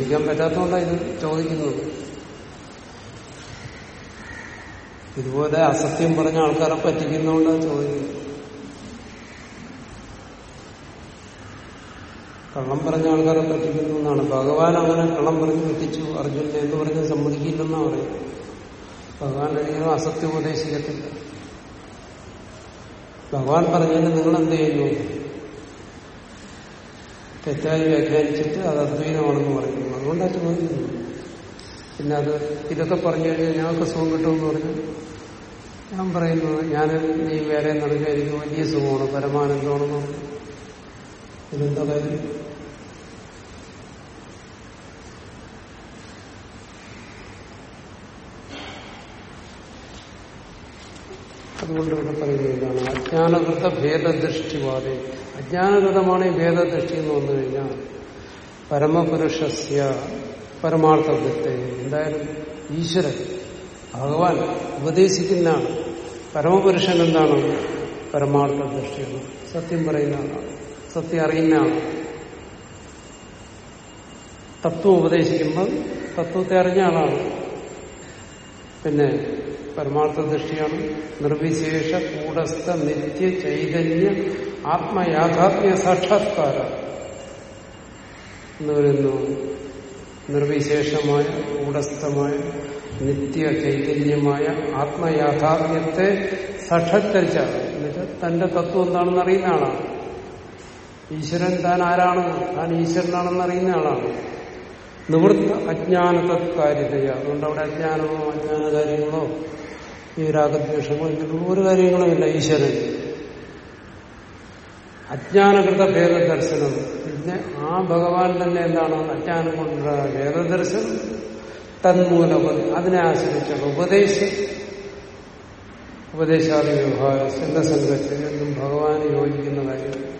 യോജിക്കാൻ പറ്റാത്തതുകൊണ്ടാണ് ഇത് ചോദിക്കുന്നത്. ഇതുപോലെ അസത്യം പറഞ്ഞ ആൾക്കാരെ പറ്റിക്കുന്നതുകൊണ്ടാണ് ചോദിക്കുന്നത്. കള്ളം പറഞ്ഞ ആൾക്കാരെ പറ്റിക്കുന്നു എന്നാണ് ഭഗവാൻ അങ്ങനെ കള്ളം പറഞ്ഞ് പറ്റിച്ചു അർജുനെ എന്ന് പറഞ്ഞ് സമ്മതിക്കില്ലെന്നാണ് പറയുന്നത്. ഭഗവാൻ ഒരിക്കലും അസത്യം ഉപദേശിക്കത്തില്ല. ഭഗവാൻ പറഞ്ഞതിന് നിങ്ങൾ എന്ത് ചെയ്യുന്നു? തെറ്റായി വ്യാഖ്യാനിച്ചിട്ട് അത് അദ്വൈതമാണെന്ന് പറയുന്നു. അതുകൊണ്ടാണ് ചോദിക്കുന്നത് പിന്നെ അത് ഇതൊക്കെ പറഞ്ഞു കഴിഞ്ഞാൽ ഞങ്ങൾക്ക് സുഖം കിട്ടുമെന്ന് പറഞ്ഞു. ഞാൻ പറയുന്നത് ഞാൻ നീ വേറെ നടക്കുക എനിക്ക് വലിയ സുഖമാണ് പരമാനന്ദമാണെന്ന് പറഞ്ഞു. ഇതെന്താ കാര്യം? അതുകൊണ്ട് ഇവിടെ പറയുകയാണ് അജ്ഞാനകൃത ഭേദദൃഷ്ടിവാദി അജ്ഞാനകൃതമാണ് ഈ ഭേദദൃഷ്ടി എന്ന് വന്നു കഴിഞ്ഞാൽ പരമപുരുഷസ്യ പരമാർത്ഥത്തെ എന്തായാലും ഈശ്വരൻ. ഭഗവാൻ ഉപദേശിക്കുന്നതാണ്. പരമപുരുഷൻ എന്താണ്? പരമാർത്ഥ ദൃഷ്ടിയാണ് സത്യം പറയുന്ന ആളാണ്. സത്യം അറിയുന്ന തത്വം ഉപദേശിക്കുമ്പോൾ തത്വത്തെ അറിഞ്ഞ ആളാണ്. പിന്നെ പരമാർത്ഥ ദൃഷ്ടിയാണ് നിർവിശേഷ കൂടസ്ഥ നിത്യ ചൈതന്യ ആത്മയാഥാത്മ്യ സാക്ഷാത്കാര. എന്ന് പറയുന്നു നിർവിശേഷമായ കൂടസ്ഥമായ നിത്യ ചൈതന്യമായ ആത്മയാഥാർത്ഥ്യത്തെ സാക്ഷാത്കരിച്ച എന്നുവെച്ചാൽ തന്റെ തത്വം എന്താണെന്ന് അറിയുന്ന ആളാണ്. ഈശ്വരൻ താൻ ആരാണ് താൻ ഈശ്വരനാണെന്ന് അറിയുന്ന ആളാണ്. നിവൃത്ത അജ്ഞാനതത്കാര്യതയ. അതുകൊണ്ട് അവിടെ അജ്ഞാനമോ അജ്ഞാന കാര്യങ്ങളോ ഈ രാഗദ്വേഷമോ ഇങ്ങനെയുള്ള ഒരു കാര്യങ്ങളുമില്ല ഈശ്വരൻ അജ്ഞാനകൃത ഭേദദർശനം പിന്നെ ആ ഭഗവാൻ തന്നെ എന്താണ്? അജ്ഞാനം കൊണ്ട ഭേദദർശനം തന്മൂലം അതിനെ ആശ്രയിച്ചുള്ള ഉപദേശം. ഉപദേശാദി വ്യവഹാരം സംഘസംഘത്തിൽ എന്നും ഭഗവാന് യോജിക്കുന്ന കാര്യം.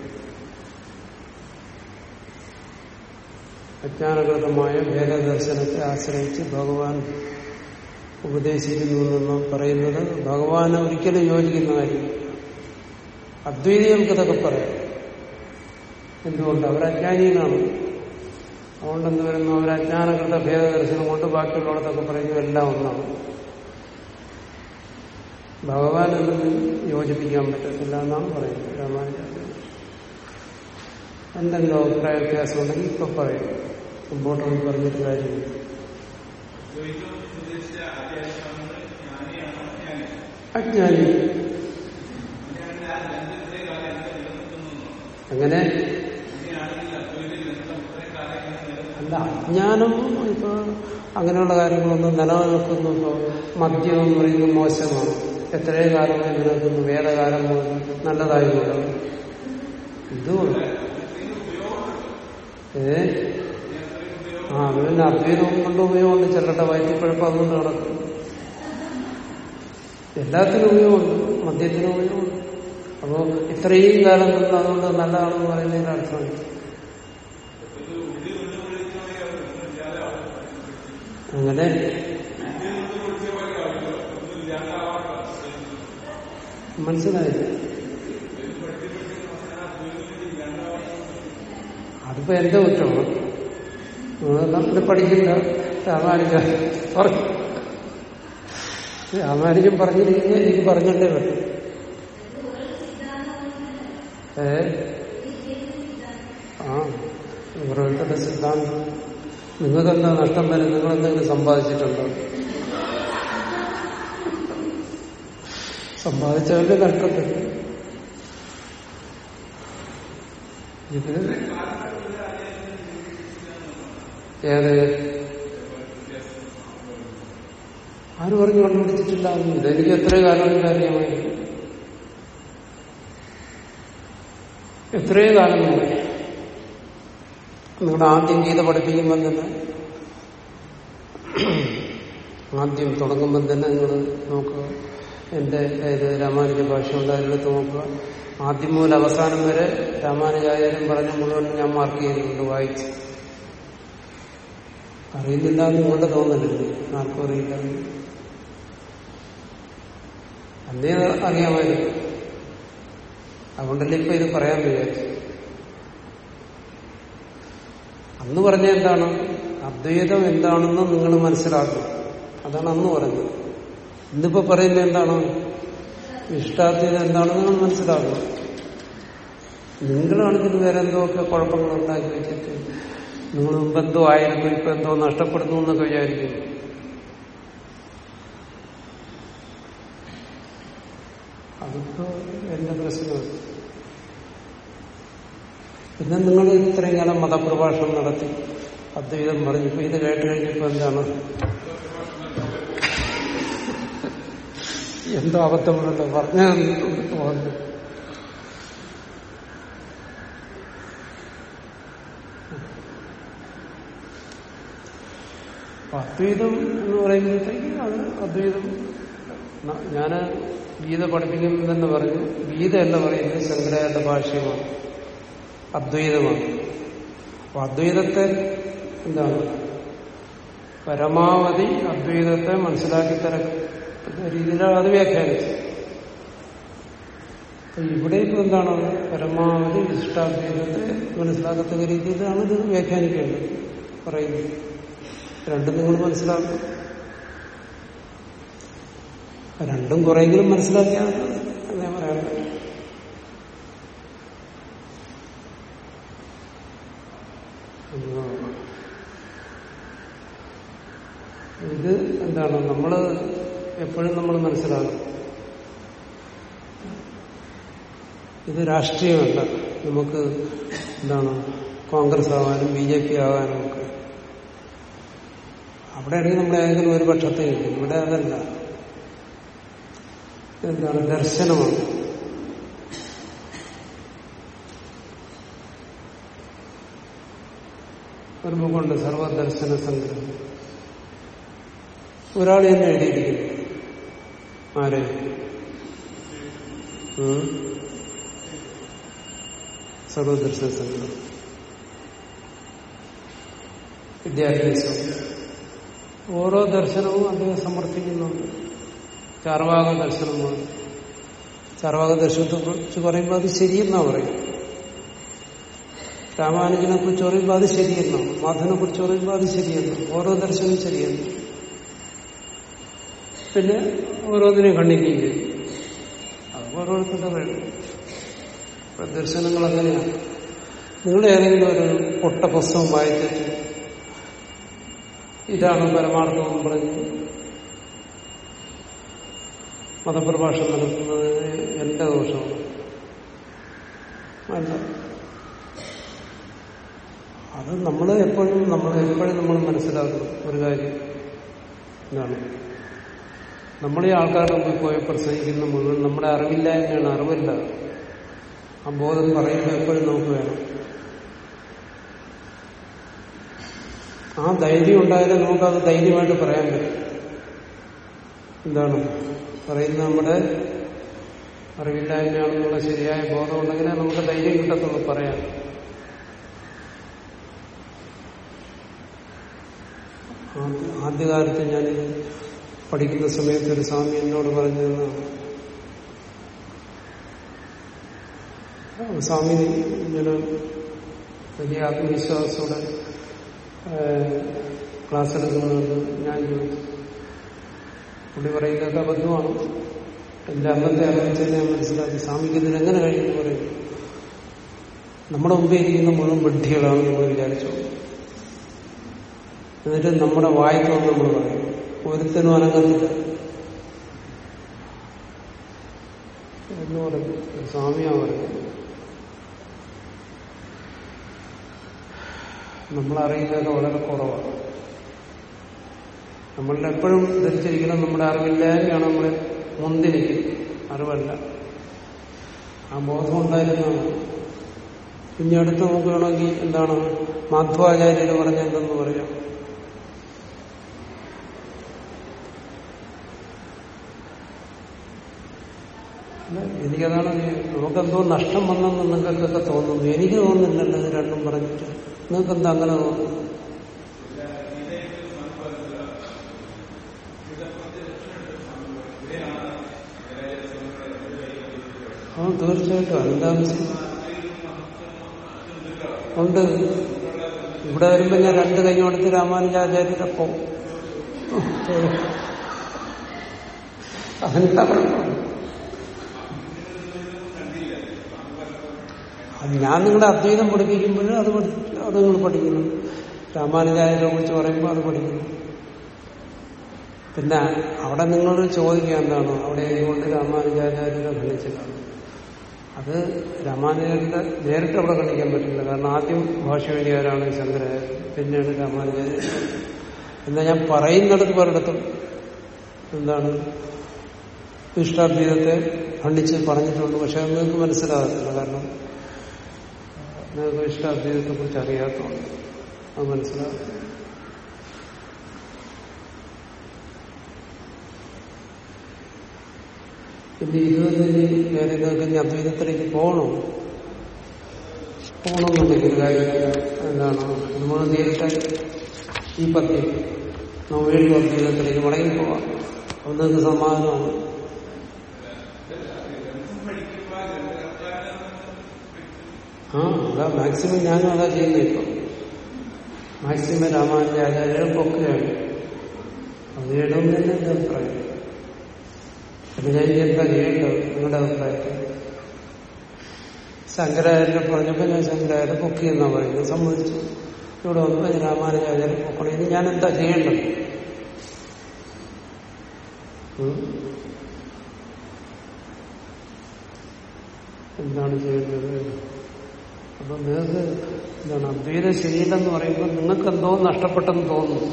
അജ്ഞാനകൃതമായ ഭേദദർശനത്തെ ആശ്രയിച്ച് ഭഗവാൻ ഉപദേശിക്കുന്നു എന്ന് പറയുന്നത് ഭഗവാന് ഒരിക്കലും യോജിക്കുന്ന കാര്യം. അദ്വൈതികൾക്ക് ഇതൊക്കെ പറയാം. എന്തുകൊണ്ട്? അവർ അജ്ഞാനികളാണ് അതുകൊണ്ട് എന്ത് വരുന്നു അവർ അജ്ഞാനകൃത ഭേദദർശനം കൊണ്ട് ബാക്കിയുള്ളവർക്കൊക്കെ പറയുന്നു എല്ലാം ഒന്നാണ്. ഭഗവാൻ എന്നൊന്നും യോജിപ്പിക്കാൻ പറ്റത്തില്ല എന്നാണ് പറയുന്നത്. രാമാനുജാചാര്യ എന്തെങ്കിലും അഭിപ്രായ വ്യത്യാസം ഉണ്ടെങ്കിൽ ഇപ്പൊ പറയും. മുമ്പോട്ടൊന്നും പറഞ്ഞിട്ട് കാര്യമില്ല. അജ്ഞാനി അങ്ങനെ അല്ല അജ്ഞാനം ഇപ്പൊ അങ്ങനെയുള്ള കാര്യങ്ങളൊന്നും നിലനിൽക്കുന്നു ഇപ്പോൾ മദ്യം എന്ന് പറയുന്നത് മോശമാണ്. എത്രയോ കാലമായി നിലനിൽക്കുന്നു. വേദകാലം നല്ലതായി പോലെ ഇതുകൊണ്ട് ഏ? ആ പിന്നെ അദ്വൈതവും കൊണ്ട് ഉപയോഗമുണ്ട്. ചിലരുടെ വയറ്റിപ്പഴപ്പം അതുകൊണ്ട് നടക്കും എല്ലാത്തിനും ഉപയോഗമുണ്ട്. മദ്യത്തിനും ഉപയോഗമുണ്ട്. അപ്പോ ഇത്രയും കാലം നിന്ന് അതുകൊണ്ട് നല്ലതാണെന്ന് പറയുന്നതിന്റെ അർത്ഥമാണ് അങ്ങനെ മനസ്സിലായില്ല അതിപ്പോ എന്റെ കുറ്റമാണ് നമ്മൾ പഠിക്കില്ല രാമാനുജ പറഞ്ഞു രാമാനുജൻ പറഞ്ഞിരിക്കുന്നത് എനിക്ക് പറഞ്ഞേ പറ്റും. ഏ? ആ ഓരോരുത്തരുടെ സിദ്ധാന്തം. നിങ്ങൾക്കെന്താ നഷ്ടം വരും നിങ്ങൾ എന്തെങ്കിലും സമ്പാദിച്ചിട്ടുണ്ടോ? സമ്പാദിച്ചവരുടെ നഷ്ടത്തില്ല ഇത് ഏത്? ആര് പറഞ്ഞു കണ്ടുപിടിച്ചിട്ടില്ല? ഇതെനിക്ക് എത്ര കാലം കാര്യമായി എത്രയോ കാലം നിങ്ങളുടെ ആദ്യം ഗീത പഠിപ്പിക്കുമ്പോൾ തന്നെ ആദ്യം തുടങ്ങുമ്പോൾ തന്നെ നിങ്ങൾ നോക്കുക. എന്റെ ഏത് രാമാനുജ ഭാഷ ഉണ്ടായിരുന്നിടത്ത് നോക്കുക. ആദ്യം മുതൽ അവസാനം വരെ രാമാനുജാചാര്യം പറഞ്ഞ മുഴുവൻ ഞാൻ മാർക്ക് ചെയ്തിട്ടുണ്ട് വായിച്ച്. അറിയുന്നില്ല എന്ന് നിങ്ങളുടെ തോന്നലില്ല ആർക്കും അറിയില്ല അന്നേ അറിയാമായിരുന്നു. അതുകൊണ്ടല്ലേ ഇപ്പൊ ഇത് പറയാൻ വിചാരിച്ചു അന്ന് പറഞ്ഞ എന്താണ്? അദ്വൈതം എന്താണെന്ന് നിങ്ങൾ മനസ്സിലാക്കണം അതാണ് അന്ന് പറഞ്ഞത് ഇന്നിപ്പോ പറയുന്നത് എന്താണ്? ഇഷ്ടാദ്വൈതം എന്താണെന്ന് നിങ്ങൾ മനസ്സിലാക്കണം നിങ്ങളാണ് വേറെ എന്തോക്കെ കുഴപ്പങ്ങൾ ഉണ്ടാക്കി വെച്ചിട്ട് നിങ്ങൾ മുമ്പ് എന്തോ ആയിരുന്നു ഇപ്പൊ എന്തോ നഷ്ടപ്പെടുന്നു എന്നൊക്കെ വിചാരിക്കുന്നു. അതിപ്പോ എന്റെ പ്രശ്നമാണ് പിന്നെ നിങ്ങൾ ഇത്രയും കാലം മതപ്രഭാഷണം നടത്തി അദ്വൈതം പറഞ്ഞു. ഇപ്പൊ ഇത് കേട്ട് കഴിഞ്ഞപ്പോ എന്താണ്? എന്തോ അബദ്ധമുണ്ടല്ലോ പറഞ്ഞ അദ്വൈതം എന്ന് പറയുമ്പോഴത്തേക്ക് അത് അദ്വൈതം. ഞാൻ ഗീത പഠിപ്പിക്കുന്നതെന്ന് പറഞ്ഞു. ഗീത എന്ന് പറയുന്നത് ശങ്കരാചാര്യ ഭാഷ്യമാണ്. അദ്വൈതമാണ്. അപ്പൊ അദ്വൈതത്തെ എന്താണ് പരമാവധി അദ്വൈതത്തെ മനസ്സിലാക്കി തരക്കുന്ന രീതിയിലാണ് അത് വ്യാഖ്യാനിച്ചത്. ഇവിടെ ഇപ്പൊ എന്താണ്? പരമാവധി വിശിഷ്ടാദ്വൈതത്തെ മനസ്സിലാക്കത്തക്ക രീതിയിലാണ് ഇത് വ്യാഖ്യാനിക്കേണ്ടത്. പറയുന്നത് രണ്ടും നിങ്ങൾ മനസ്സിലാക്കും. രണ്ടും കുറെയെങ്കിലും മനസ്സിലാക്കിയാൽ അതേ പറയാൻ പറ്റും. ഇത് എന്താണ്? നമ്മൾ എപ്പോഴും നമ്മൾ മനസ്സിലാകും ഇത് രാഷ്ട്രീയമല്ല. നമുക്ക് എന്താണ്? കോൺഗ്രസ് ആവാനും ബി ജെ പി ആവാനും ഒക്കെ. അവിടെയാണെങ്കിൽ നമ്മൾ ഏതെങ്കിലും ഒരു പക്ഷത്തേക്ക് ഇവിടെ അതല്ല. എന്താണ്? ദർശനമാണ് ഒരു ബുക്കുണ്ട് സർവദർശന സംഗ്രഹം. ഒരാൾ തന്നെ എഴുതിയിരിക്കുന്നു. ആരെ? സർവദർശന സംഗ്രഹം. വിദ്യാഭ്യാസം ഓരോ ദർശനവും അദ്ദേഹം സമർപ്പിക്കുന്നുണ്ട്. ചാർവാക ദർശനമാണ്. ചാർവാക ദർശനത്തെ കുറിച്ച് പറയുമ്പോൾ അത് ശരിയെന്നാ പറയും രാമാനുജനെ കുറിച്ച് പറയുമ്പോൾ അത് ശരിയെന്നോ? മാധവനെ കുറിച്ച് പറയുമ്പോൾ അത് ശരിയെന്നോ? ഓരോ ദർശനം ശരിയെന്നോ? പിന്നെ ഓരോന്നിനെ കണ്ണിക്കുകയും ചെയ്യും. അത് ഓരോരുത്തരുടെ ഇപ്പൊ ദർശനങ്ങൾ അങ്ങനെയാണ്. നിങ്ങൾ ഏതെങ്കിലും ഒരു പൊട്ട പുസ്തകം വായിച്ചിട്ട് ഇതാണ് പരമാർത്ഥം പറഞ്ഞ് മതപ്രഭാഷണം നടത്തുന്നത് എന്റെ ദോഷമാണ്. അല്ല. അത് നമ്മൾ എപ്പോഴും നമ്മൾ എപ്പോഴും നമ്മൾ മനസ്സിലാക്കണം. ഒരു കാര്യം എന്താണ് നമ്മൾ ഈ ആൾക്കാരുടെ മുമ്പിൽ പോയി പ്രസംഗിക്കുന്ന മുഴുവൻ നമ്മുടെ അറിവില്ലായ്മയാണ് അറിവില്ല. ആ ബോധം പറയുമ്പോൾ എപ്പോഴും നമുക്ക് വേണം. ആ ധൈര്യം ഉണ്ടായാലും നമുക്കത് ധൈര്യമായിട്ട് പറയാൻ പറ്റും. എന്താണ്? പറയുന്ന നമ്മുടെ അറിവില്ലായ്മയാണെന്നുള്ള ശരിയായ ബോധം ഉണ്ടെങ്കിലേ നമുക്ക് ധൈര്യം കിട്ടത്തുള്ളൂ പറയാൻ. ആദ്യകാലത്ത് ഞാൻ പഠിക്കുന്ന സമയത്ത് ഒരു സ്വാമി എന്നോട് പറഞ്ഞു സ്വാമി ഇങ്ങനെ വലിയ ആത്മവിശ്വാസത്തോടെ ക്ലാസ് എടുക്കുന്നുണ്ട് ഞാൻ പുള്ളി പറയുന്നത് അബദ്ധമാണ്. എന്റെ അന്നത്തെ അറിവിച്ച് ഞാൻ മനസ്സിലാക്കി. സ്വാമിക്ക് ഇതിന് എങ്ങനെ കഴിയുമെന്ന് പറയും. നമ്മുടെ മുമ്പേ ഇരിക്കുന്ന മുഴുവൻ ബുദ്ധികളാണ് നമ്മൾ വിചാരിച്ചു എന്നിട്ട് നമ്മുടെ വായ്പ നമ്മൾ പറയും. ഒരുത്തനും അനങ്ങത്തില്ല. എന്ന് പറയും. സ്വാമിയാ പറയുന്നത്. നമ്മളറിയുന്നതൊക്കെ വളരെ കുറവാണ്. നമ്മളിൽ എപ്പോഴും ധരിച്ചിരിക്കണം നമ്മുടെ അറിവില്ലായ്മയാണ് നമ്മൾ മുന്തിരിക്കും. അറിവല്ല. ആ ബോധം ഉണ്ടായിരുന്നതാണ് ഇനി അടുത്ത് നോക്കുകയാണെങ്കിൽ എന്താണ്? മാധ്വാചാര്യർ പറഞ്ഞ എന്തെന്ന് പറയാം അല്ല, എനിക്കതാണ് നമുക്കെന്തോ നഷ്ടം വന്നെന്ന് നിങ്ങൾക്കൊക്കെ തോന്നുന്നു. എനിക്ക് തോന്നുന്നില്ലല്ലോ ഇത് രണ്ടും പറഞ്ഞിട്ട്. നിങ്ങൾക്ക് എന്താ അങ്ങനെ തോന്നുന്നു? ആ തീർച്ചയായിട്ടും. എന്താ ഉണ്ട്. ഇവിടെ വരുമ്പോ ഞാൻ രണ്ട് കൈ കൊടുത്ത് രാമാനുജാചാര്യരെ പോകും അതെന്താ കുഴപ്പം ഞാൻ നിങ്ങളെ അദ്വൈതം പഠിപ്പിക്കുമ്പോഴും അത് അത് നിങ്ങൾ പഠിക്കുന്നു. രാമാനുജായരെ കുറിച്ച് പറയുമ്പോൾ അത് പഠിക്കുന്നു. പിന്നെ അവിടെ നിങ്ങൾ ചോദിക്കുക എന്താണ് അവിടെ ഏതുകൊണ്ട് രാമാനുജാചാര്യരെ ഖണ്ഡിച്ചിട്ടാണ് അത് രാമാനുജരുടെ നേരിട്ട് അവിടെ ഖണ്ഡിക്കാൻ പറ്റില്ല. കാരണം ആദ്യം ഭാഷ എഴുതിയവരാണ് ശങ്കര പിന്നീട് രാമാനുജാര്യ എന്നാൽ ഞാൻ പറയുന്നിടത്ത് പലയിടത്തും എന്താണ് ഇഷ്ടാദ്വീതത്തെ ഖണ്ഡിച്ച് പറഞ്ഞിട്ടുണ്ട്. പക്ഷെ നിങ്ങൾക്ക് മനസ്സിലാകത്തില്ല. കാരണം നിങ്ങൾക്ക് ഇഷ്ടാദ്വൈതത്തെ കുറിച്ച് അറിയാത്തതുകൊണ്ട് അത് മനസ്സിലാകത്തില്ല പിന്നെ ഇനി വേറെ ഇതൊക്കെ ഇനി അദ്വൈതത്തിലേക്ക് പോകണം? പോകണമെന്നുണ്ടെങ്കിൽ കാര്യം എന്താണ്? നമ്മൾ നേരിട്ട് ഈ പദ്യം നമ്മൾ വീണ്ടും അദ്വൈതത്തിലേക്ക് മടങ്ങി പോവാം അത് നിങ്ങൾക്ക് സമാധാനമാണ് ആ അതാ മാക്സിമം ഞാനും അതാ ചെയ്യുന്നത് ഇപ്പം. മാക്സിമം രാമാന്റെ പൊക്കുകയാണ് അത് ചെയ്യണമെന്ന് തന്നെ എന്റെ അഭിപ്രായം. പിന്നെ ഞാൻ എന്താ ചെയ്യേണ്ടത് നിങ്ങളുടെ അഭിപ്രായത്തിൽ. ശങ്കരാചാര്യ പറഞ്ഞപ്പോ ഞാൻ ശങ്കരാചാര്യ പൊക്കി എന്നാ പറയുന്നത് സമ്മതിച്ചു. ഇവിടെ വന്നപ്പോ ഞാൻ രാമാനുജാചാര്യ ഞാൻ എന്താ ചെയ്യേണ്ടത്? എന്താണ് ചെയ്യേണ്ടത്? അപ്പൊ നിങ്ങൾക്ക് എന്താണ് അദ്വൈത ശരീരം എന്ന് പറയുമ്പോൾ നിങ്ങൾക്ക് എന്തോ നഷ്ടപ്പെട്ടെന്ന് തോന്നുന്നു.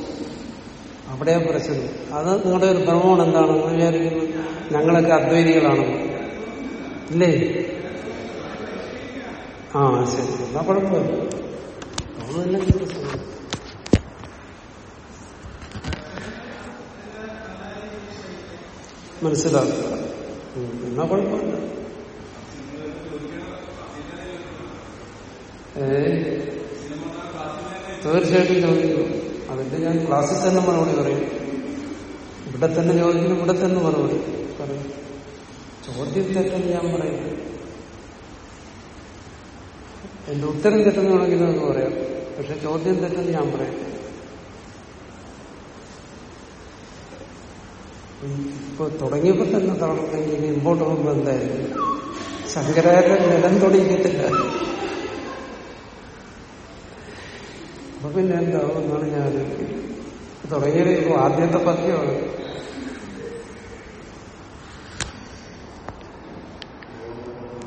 അവിടെ പ്രശ്നം. അത് നിങ്ങളുടെ ഒരു ഭ്രമമാണ് എന്താണ്? നിങ്ങൾ വിചാരിക്കുന്നത് ഞങ്ങളൊക്കെ അദ്വൈതികളാണ് ഇല്ലേ? ആ ശരി എന്നാ കുഴപ്പമില്ല. മനസ്സിലാക്കുക എന്നാ കുഴപ്പമില്ല. തീർച്ചയായിട്ടും ചോദിക്കും. അതിന്റെ ഞാൻ ക്ലാസ്സിൽ തന്നെ മറുപടി പറയും. ഇവിടെ തന്നെ ചോദിക്കുന്നു ഇവിടെ തന്നെ മറുപടി പറയും. ചോദ്യം തെറ്റെന്ന് ഞാൻ പറയും. എന്റെ ഉത്തരം തെറ്റെന്ന് വേണമെങ്കിൽ നമുക്ക് പറയാം. പക്ഷെ ചോദ്യം തെറ്റെന്ന് ഞാൻ പറയും. ഇപ്പൊ തുടങ്ങിയപ്പോ തന്നെ തളർന്നെങ്കിൽ ഇമ്പോർട്ട് പോകുമ്പോ എന്തായാലും ശങ്കരാചാര്യ നിലം തുടങ്ങിയിട്ടില്ല അപ്പൊ പിന്നെ എന്താവും എന്നാണ് ഞാൻ തുടങ്ങിയത് ഇപ്പൊ ആദ്യത്തെ പദ്യമാണ്.